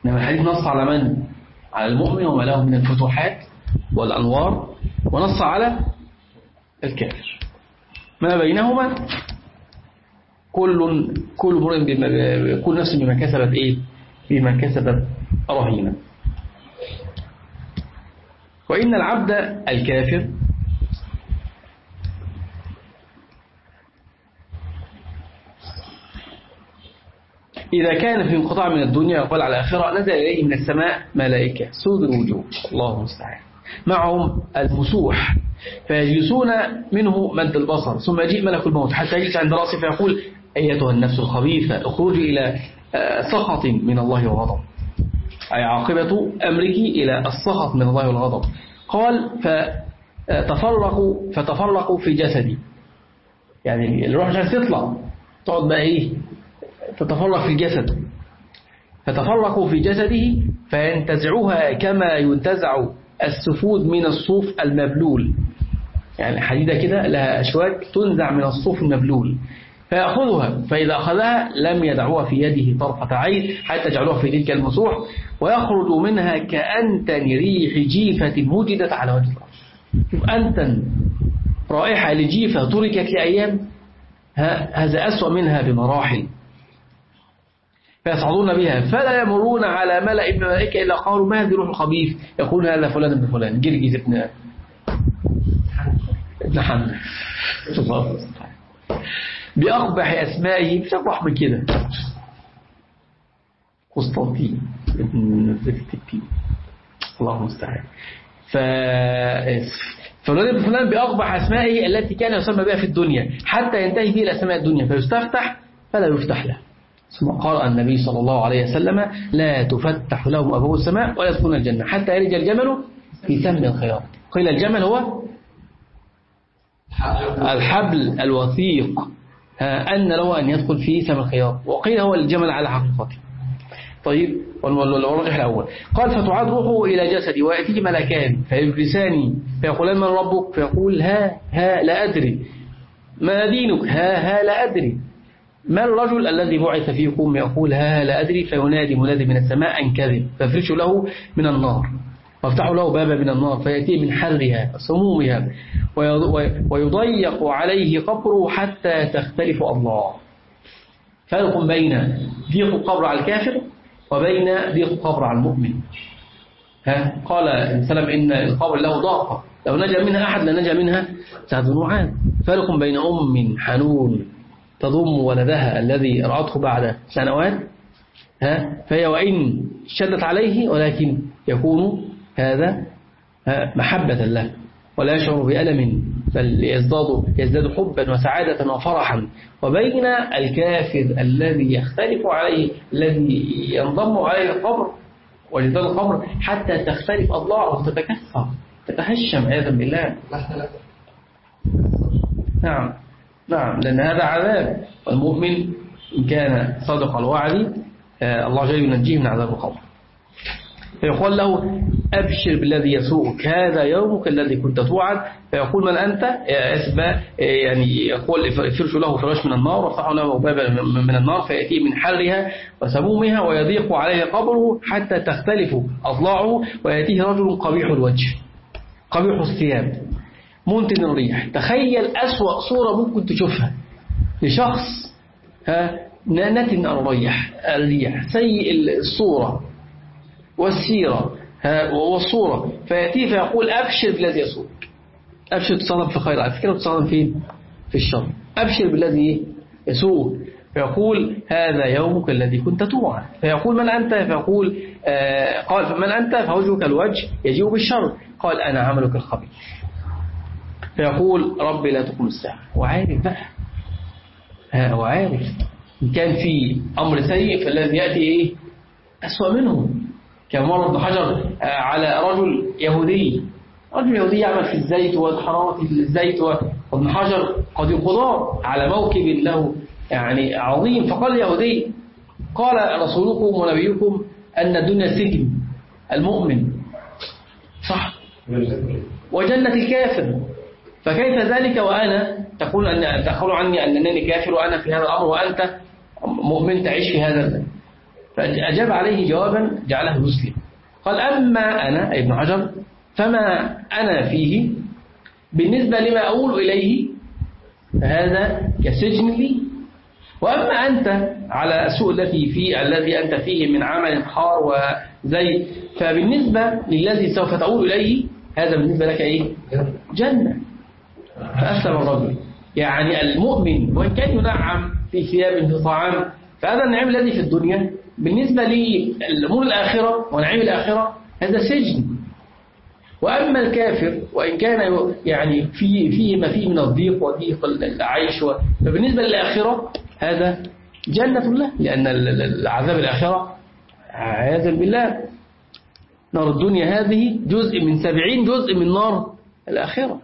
إنما الحديث نص على من؟ على المؤمن وما له من الفتوحات والأنوار ونص على الكافر. ما بينهما؟ كل كل كل نفس بما كسبت إيه؟ بما كسبت رهينة. وإن العبد الكافر إذا كان في انقطاع من الدنيا وقال على الآخرة نزل إليه من السماء ملائكة سود الوجوه. الله المستعان. معهم المسوح فيجلسون منه مد البصر ثم يجيء ملك الموت. حتى يجلس عند رأسه فيقول أيتها النفس الخبيثة اخرجي إلى آه، سخط من الله وغضب. أي عاقبة أمرك إلى السخط من الله والغضب. قال فتفرقوا فتفرقوا في جسدي. يعني الروح مش تطلع. تقعد بقى إيه؟ تتفرق في الجسد فتفرقوا في جسده فينتزعوها كما ينتزع السفود من الصوف المبلول. يعني حديدة كده لها أشواك تنزع من الصوف المبلول. فيأخذها فإذا أخذها لم يدعوها في يده طرفة عين حتى جعلوها في تلك المسوح ويخرج منها كأنتن ريح جيفة وجدت على وجه الأرض. شوف أنتن رائحة لجيفة تركت لأيام هذا أسوأ منها بمراحل. فيصعدون بها فلا يمرون على ملأ من الملائكة إلا قالوا ما هذه روح الخبيث؟ يقول هذا فلان ابن فلان جرجز ابن ابن حمد بأقبح أسمائه. مش أقبح من كده. قسطنطين. ابن الله المستعان ف فلان ابن فلان بأقبح أسمائه التي كان يسمى بها في الدنيا حتى ينتهي به إلى أسماء الدنيا فيستفتح فلا يفتح له. ثم قال النبي صلى الله عليه وسلم لا تفتح لهم أبواب السماء ولا يدخلون الجنة. حتى يرج الجمل في سم الخياط. قيل الجمل هو الحبل الوثيق. أن له أن يدخل في سم الخياط وقيل هو الجمل على حقيقته طيب والرجح الأول قال فتعاد روحه إلى جسدي ويأتيه ملكان فيجلساني فيقولان من ربك؟ فيقول ها ها لا أدري. ما دينك؟ ها ها لا أدري. ما الرجل الذي بعث فيكم يقول ها لا أدري؟ فينادي منادي من السماء أن كذب. فافرشوا له من النار. وافتحوا له بابا من النار فيأتيه من حرها سمومها ويضيق عليه قبره حتى تختلف الله فرق بين ضيق القبر على الكافر وبين ضيق القبر على المؤمن. ها؟ قال سلم إن القبر له ضاقة لو نجا منها أحد لنجا منها سعد بن معاذ فرق بين أم حنون تضم ولدها الذي رأته بعد سنوات ها؟ فهي وإن شدت عليه ولكن يكون هذا محبة له ولا يشعر بألم بل يزداد, يزداد حبا وسعادة وفرحا. وبين الكافر الذي يختلف عليه الذي ينضم عليه القبر وجدال القبر حتى تختلف أضلاعه وتتكثر تتهشم عياذا بالله. نعم نعم لأن هذا عذاب. والمؤمن إن كان صادق الوعد الله جل ينجيه من عذاب القبر. فيقول له أبشر بالذي يسوءك هذا يومك الذي كنت توعد. فيقول من أنت؟ أسبى يعني يقول فرش له فراش من النار وافتحوا له بابا من النار فيأتيه من حرها وسمومها ويضيق عليه قبره حتى تختلف أضلاعه ويأتيه رجل قبيح الوجه قبيح الثياب منتن الريح. تخيل أسوأ صورة ممكن تشوفها لشخص ها نتن الريح الريح سيء الصورة. والسيرة والصورة. فيأتي فيقول أبشر بالذي يسوء أبشر تصادم في خير. على فكرة تصادم فين في الشر. أبشر بالذي يسوء فيقول هذا يومك الذي كنت توعى فيقول من أنت؟ فيقول آه قال فمن أنت؟ فوجهك الوجه يجيء بالشر. قال أنا عملك الخبيث فيقول ربي لا تقوم الساعة. وعارف بقى. وعارف. إن كان في أمر سيء فالذي يأتي إيه؟ أسوأ منه. كمر ابن حجر على رجل يهودي. رجل يهودي يعمل في الزيت وحرارة الزيت وابن حجر قد يقضى على موكب له يعني عظيم. فقال اليهودي قال رسولكم ونبيكم أن الدنيا سجن المؤمن. صح. وجنة الكافر. فكيف ذلك وأنا؟ تقول أن تقول عني أنني كافر وأنا في هذا الأمر وأنت مؤمن تعيش في هذا فأجاب عليه جوابا جعله مسلم. قال أما أنا ابن حجر فما أنا فيه بالنسبة لما أقول إليه فهذا كسجن لي. وأما أنت على السوء التي فيه الذي أنت فيه من عمل حار وزي فبالنسبة للذي سوف تقول إليه هذا بالنسبة لك إيه؟ جنة. فأسلم الرجل. يعني المؤمن وإن كان ينعم في ثياب في طعام فهذا النعيم الذي في الدنيا بالنسبة للأمور الآخرة ونعيم الآخرة هذا سجن. وأما الكافر وإن كان يعني فيه, فيه ما فيه من الضيق وضيق العيش فبالنسبة للآخرة هذا جنة له لأن العذاب الآخرة عياذا بالله نار الدنيا هذه جزء من سبعين جزء من نار الآخرة.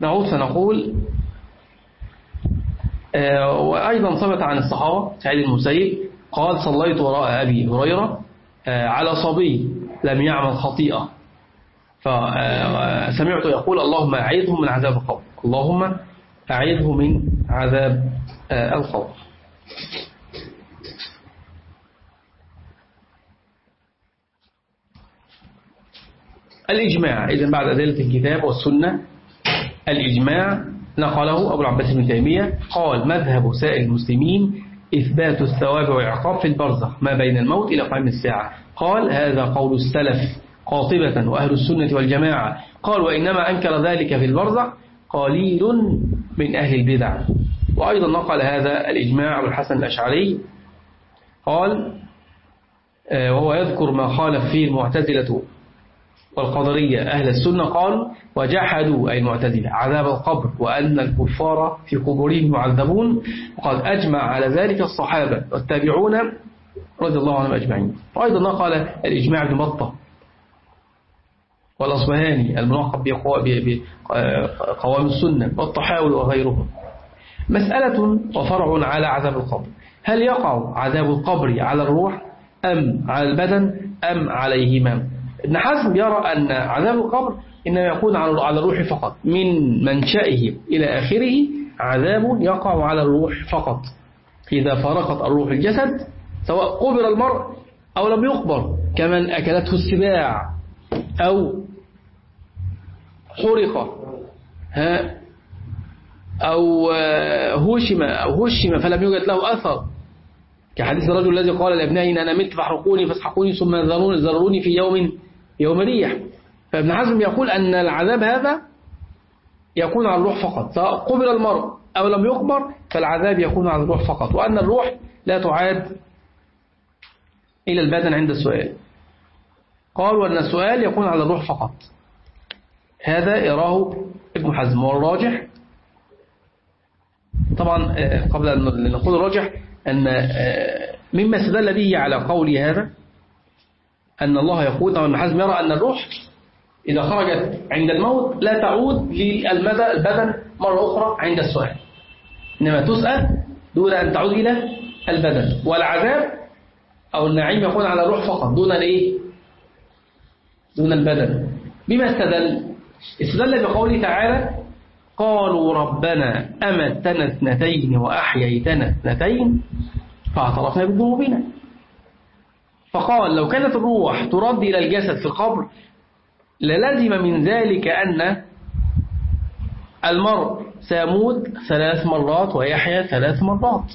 نعود فنقول وأيضا ثبت عن الصحابة سعيد المسيب قال صليت وراء أبي هريرة آه، على صبي لم يعمل خطيئة. فسمعت يقول اللهم أعيذه من عذاب القبر. اللهم أعيذه من عذاب آه، القبر. الإجماع إذن بعد أدلة الكتاب والسنة الإجماع نقله أبو العباس بن تيمية قال مذهب سائر المسلمين إثبات الثواب والعقاب في البرزخ ما بين الموت إلى قيام الساعة. قال هذا قول السلف قاطبة وأهل السنة والجماعة. قال وإنما أنكر ذلك في البرزخ قليل من أهل البدع. وأيضا نقل هذا الإجماع والحسن الأشعري. قال آه، وهو يذكر ما خالف فيه المعتزلة والقدرية أهل السنة قالوا وجحدوا أي المعتزلة. عذاب القبر وأن الكفار في قبورهم يعذبون. وقد أجمع على ذلك الصحابة والتابعون رضي الله عنهم أجمعين. وأيضا نقل الإجماع ابن بطة والأصبهاني المناقب بقوام السنة والطحاول وغيرهم. مسألة وفرع على عذاب القبر. هل يقع عذاب القبر على الروح أم على البدن أم عليهما ابن حزم يرى أن عذاب القبر إنما يكون على الروح فقط. من منشأه إلى آخره عذاب يقع على الروح فقط. إذا فرقت الروح الجسد سواء قبر المرء أو لم يقبر كمن أكلته السباع أو حرق ها أو هشم أو هشم فلم يوجد له أثر. كحديث الرجل الذي قال لأبنائي إن أنا مت فاحرقوني فاسحقوني ثم ذروني في يوم يوم ريح. فابن حزم يقول أن العذاب هذا يكون على الروح فقط. سواء قبل المرء أو لم يقبر فالعذاب يكون على الروح فقط. وأن الروح لا تعاد إلى البدن عند السؤال. قالوا أن السؤال يكون على الروح فقط. هذا يراه ابن حزم. والراجح طبعا آه، قبل أن نقول الراجح أن آه، مما استدل به على قول هذا أن الله يقول أو ابن حزم يرى أن الروح إذا خرجت عند الموت لا تعود للمدى البدن مرة أخرى عند السؤال. إنما تسأل دون أن تعود إلى البدن. والعذاب أو النعيم يكون على الروح فقط دون الإيه؟ دون البدن. بما استدل؟ استدل بقوله تعالى قالوا ربنا أمتنا اثنتين وأحييتنا اثنتين فاعترفنا بذنوبنا فقال لو كانت الروح ترد إلى الجسد في القبر للزم من ذلك أن المرء سيموت ثلاث مرات ويحيا ثلاث مرات.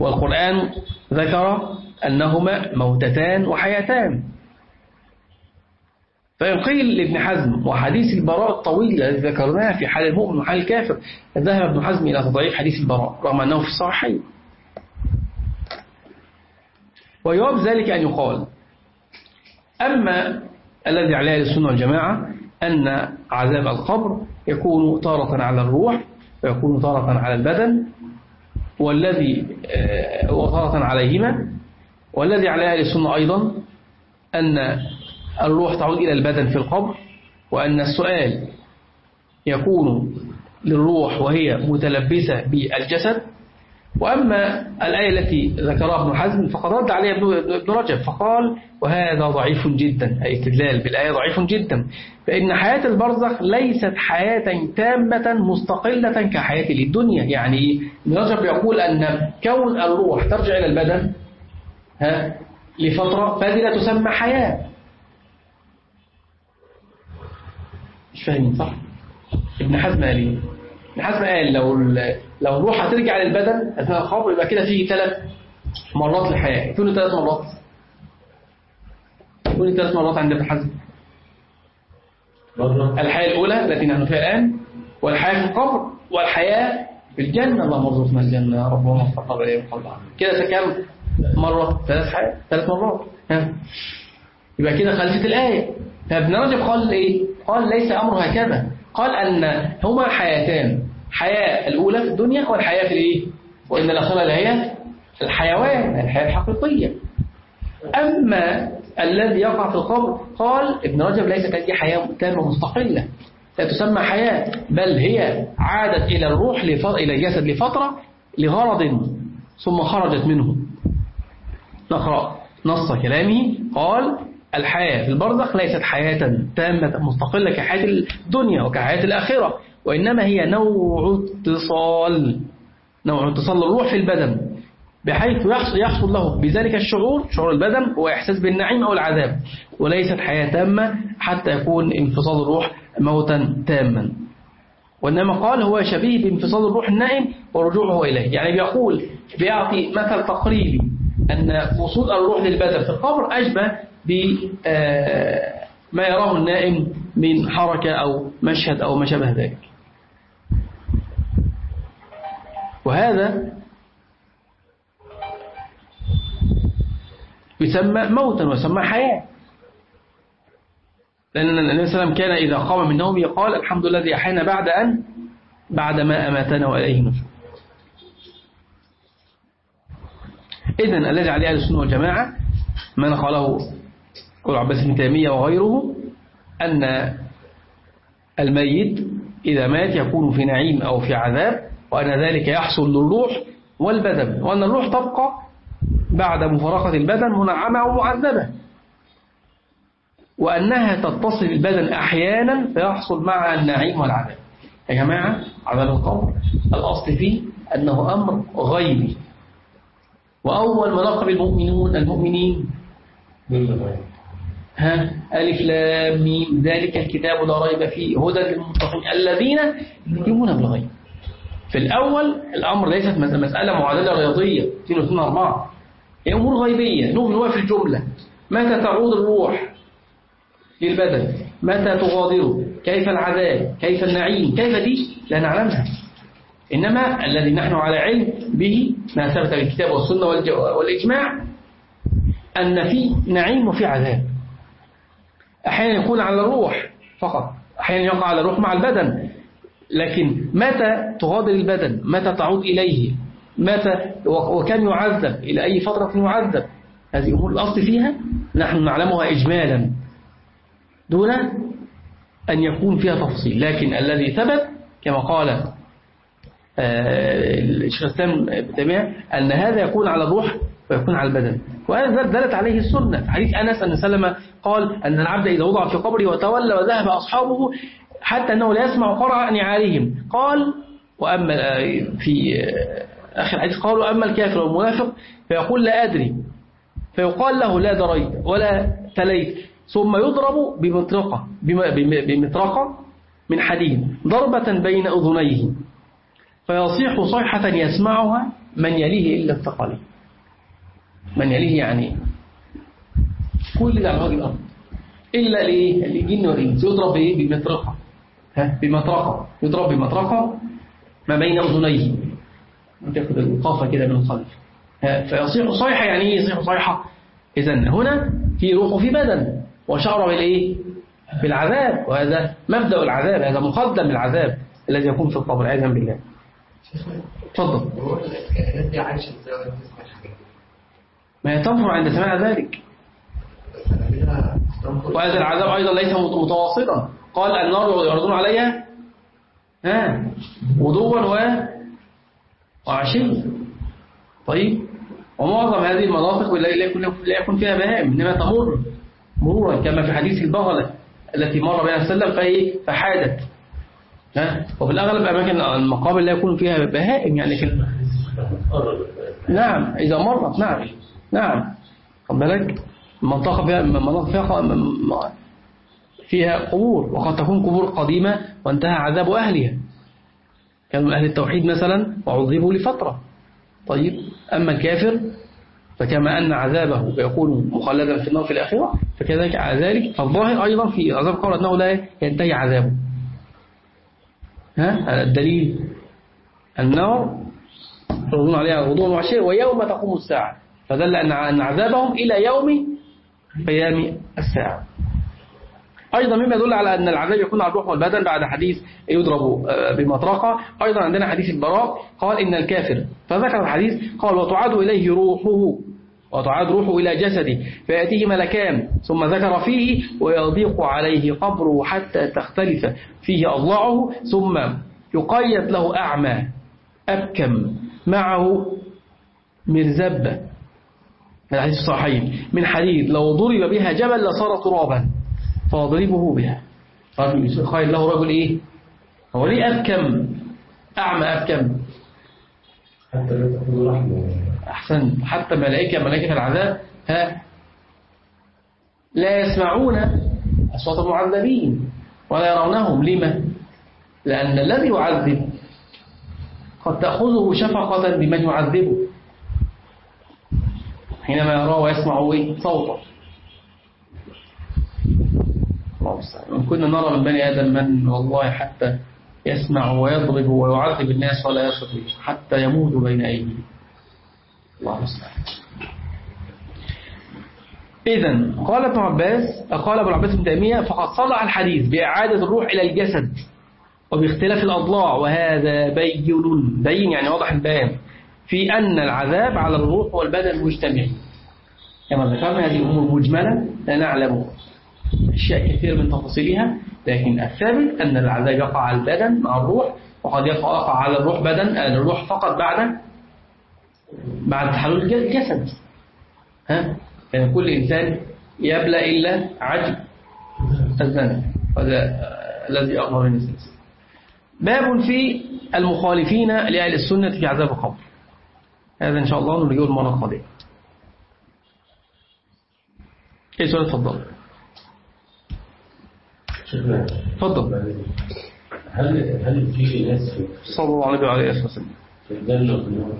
والقرآن ذكر أنهما موتتان وحياتان. فإن قيل لابن حزم وحديث البراء الطويل الذي ذكرناه في حال المؤمن وحال الكافر ذهب ابن حزم إلى تضعيف حديث البراء رغم أنه في الصحيحين. ويواب ذلك أن يقال. أما الذي عليه السنة والجماعة أن عذاب القبر يكون طارة على الروح ويكون طارة على البدن والذي آه، وطارة عليهما والذي على أهل السنة أيضا أن الروح تعود إلى البدن في القبر وأن السؤال يكون للروح وهي متلبسة بالجسد وأما الآية التي ذكرها ابن حزم فقد رد عليها ابن رجب فقال وهذا ضعيف جدا. أي استدلال بالآية ضعيف جدا. فإن حياة البرزخ ليست حياة تامة مستقلة كحياة الدنيا. يعني ابن رجب يقول أن كون الروح ترجع إلى البدن ها لفترة فهذه لا تسمى حياة. مش فاهمين صح؟ ابن حزم قال إيه؟ ابن حزم قال لو لو الروح هترجع للبدن أثناء الخبر يبقى كده فيه ثلاث مرات للحياة. يكون ثلاث مرات؟ يكون ثلاث مرات عند ابن حزم الحياة الأولى التي نحن فيها الآن والحياة في القبر والحياة في الجنة. اللهم ارزقنا الجنة يا رب وما تقبل اليه كده كم مرة؟ ثلاث حياه ثلاث مرات. ها. يبقى كده خلفت الآية. فابن رجب قال إيه؟ قال ليس أمر هكذا. قال أن هما حياتان حياة الأولى في الدنيا والحياة في الإيه؟ وإن اللي هي الحيوان الحياة الحقيقية. أما الذي يقع في القبر قال ابن رجب ليست هذه حياة تامة مستقلة. لا تسمى حياة بل هي عادت إلى الروح. إلى الجسد لفترة لغرض ثم خرجت منه. نقرأ نص كلامه قال الحياة في البرزخ ليست حياة تامة مستقلة كحياة الدنيا وكحياة الآخرة وإنما هي نوع اتصال نوع اتصال الروح في البدن بحيث يحصل له بذلك الشعور شعور البدن هو إحساس بالنعيم أو العذاب وليست حياة تامة حتى يكون انفصال الروح موتا تاما. وإنما قال هو شبيه بانفصال الروح النائم ورجوعه إليه. يعني بيقول بيعطي مثل تقريبي أن وصول الروح للبدن في القبر أشبه بما يراه النائم من حركة أو مشهد أو ما شابه ذلك. وهذا يسمى موتا ويسمى حياة. لأن النبي صلى الله عليه وسلم كان إذا قام من نومه قال الحمد لله الذي أحيانا بعد أن بعد ما أماتنا وإليه نشور إذن الذي عليه أهل السنة والجماعة ما نقله قول عباس بن تيمية وغيره أن الميت إذا مات يكون في نعيم أو في عذاب وأن ذلك يحصل للروح والبدن وأن الروح تبقى بعد مفارقة البدن منعمة أو معذبة وأنها تتصل بالبدن أحيانا فيحصل معها النعيم والعذاب. يا جماعة عذاب القبر. الأصل فيه أنه أمر غيبي. وأول ما لقب المؤمنون المؤمنين. ها? ألف لام ميم. ذلك الكتاب لا ريب فيه. هدى للمتقين الذين يؤمنون بالغيب. في الأول الأمر ليست مسألة معادلة رياضية. 2 2 4 هي أمور غيبية. نؤمن هو في الجملة. متى تعود الروح للبدن؟ متى تغادره كيف العذاب؟ كيف النعيم؟ كيف دي؟ لا نعلمها. إنما الذي نحن على علم به ما ثبت بالكتاب والسنة والإجماع أن في نعيم وفي عذاب. أحيانا يكون على الروح فقط أحيانا يقع على الروح مع البدن. لكن متى تغادر البدن؟ متى تعود إليه؟ متى وكم يعذب؟ إلى أي فترة يعذب؟ هذه أمور الأصل فيها نحن نعلمها إجمالا. دون أن يكون فيها تفصيل. لكن الذي ثبت كما قال الشيخ الإسلام أن هذا يكون على الروح ويكون على البدن. وهذا دلت عليه السنة. حديث أنس أن سلم قال أن العبد إذا وضع في قبره وتولى وذهب أصحابه حتى أنه لا يسمع قرع نعالهم. قال وأما في آخر الحديث قالوا أما الكافر والمنافق فيقول لا أدري. فيقال له لا دريت ولا تليت. ثم يضرب بمطرقة بمطرقة من حديد ضربة بين أذنيه. فيصيح صيحة يسمعها من يليه إلا الثقلين. من يليه يعني كل ده على وجه الأرض. إلا ليه الجن والإنس يضرب بإيه بمطرقة. ها؟ بمطرقة. يضرب بمطرقة ما بين أذنيه. تاخد القافة كده من الخلف. فيصيح صيحة يعني إيه؟ يصيح صيحة. إذا هنا في روح وفي بدن. وشعر بالإيه بالعذاب وهذا مبدأ العذاب. هذا مقدم العذاب الذي يكون في القبر. عياذا بالله. تفضل. ما هي تنفر عند سماع ذلك. وهذا العذاب أيضا ليس متواصلا. قال النار يعرضون عليها ها غدوا و وعشيا. طيب. ومعظم هذه المناطق لا يكون فيها بهائم إنما تمر مرورا كما في حديث البغلة التي مر بها السلم فهي فحادت. ها؟ وفي الأغلب أماكن المقابر لا يكون فيها بهائم يعني كده نعم إذا مرت نعم. نعم. خد بالك؟ المنطقة فيها مناطق فيها فيها قبور وقد تكون قبور قديمة وانتهى عذاب أهلها. كانوا أهل التوحيد مثلا وعذبوا لفترة. طيب أما الكافر فكما أن عذابه يكون مخلدا في النار في الآخرة فكذلك ذلك فالظاهر أيضا في عذاب قول أنه لا ينتهي عذابه. ها؟ الدليل. النار يردون عليها غضون وعشير ويوم تقوم الساعة. فدل أن عذابهم إلى يوم قيام الساعة. أيضا مما يدل على أن العذاب يكون على الروح والبدن بعد حديث يضرب بمطرقة. أيضا عندنا حديث البراء قال إن الكافر فذكر الحديث قال وتعاد إليه روحه وتعاد روحه إلى جسده فيأتيه ملكان ثم ذكر فيه ويضيق عليه قبره حتى تختلف فيه أضلاعه ثم يقيد له أعمى أبكم معه مرزبة الحديث الصحيح. من حديد لو ضرب بها جبل لصار ترابا. فاضربه بها. قال له رجل إيه؟ هو ليه أبكم. أعمى أبكم. حتى لا رحمة أحسن. حتى ملائكة ملائكة العذاب. ها؟ لا يسمعون أصوات المعذبين ولا يرونهم. لما؟ لأن الذي يعذب. قد تأخذه شفقة بمن يعذبه. حينما يراه ويسمع إيه؟ صوته. إن كنا نرى من بني آدم من والله حتى يسمع ويضرب ويعذب الناس ولا يستطيع حتى يموت بين أيديهم. الله المستعان إذا قال ابن عباس قال ابن عباس بن تيمية فقد صلح الحديث بإعادة الروح إلى الجسد وباختلاف الأضلاع وهذا بين بين يعني واضح البيان. في أن العذاب على الروح والبدن مجتمعين كما ذكرنا هذه أمور مجملة لا نعلم أشياء كثير من تفاصيلها لكن الثابت أن العذاب يقع على البدن مع الروح وقد يقع على الروح بدن الروح فقط بعد بعد تحلل الجسد. ها؟ يعني كل إنسان يبلى إلا عجب. الذنب هذا الذي أمر الناس باب في المخالفين لأهل السنة في عذاب القبر. هذا إن شاء الله نرجو المرة القادمة. إيه سؤال؟ تفضل تفضل هل هل في ناس صلى الله عليه وسلم. في الجنة وفي النار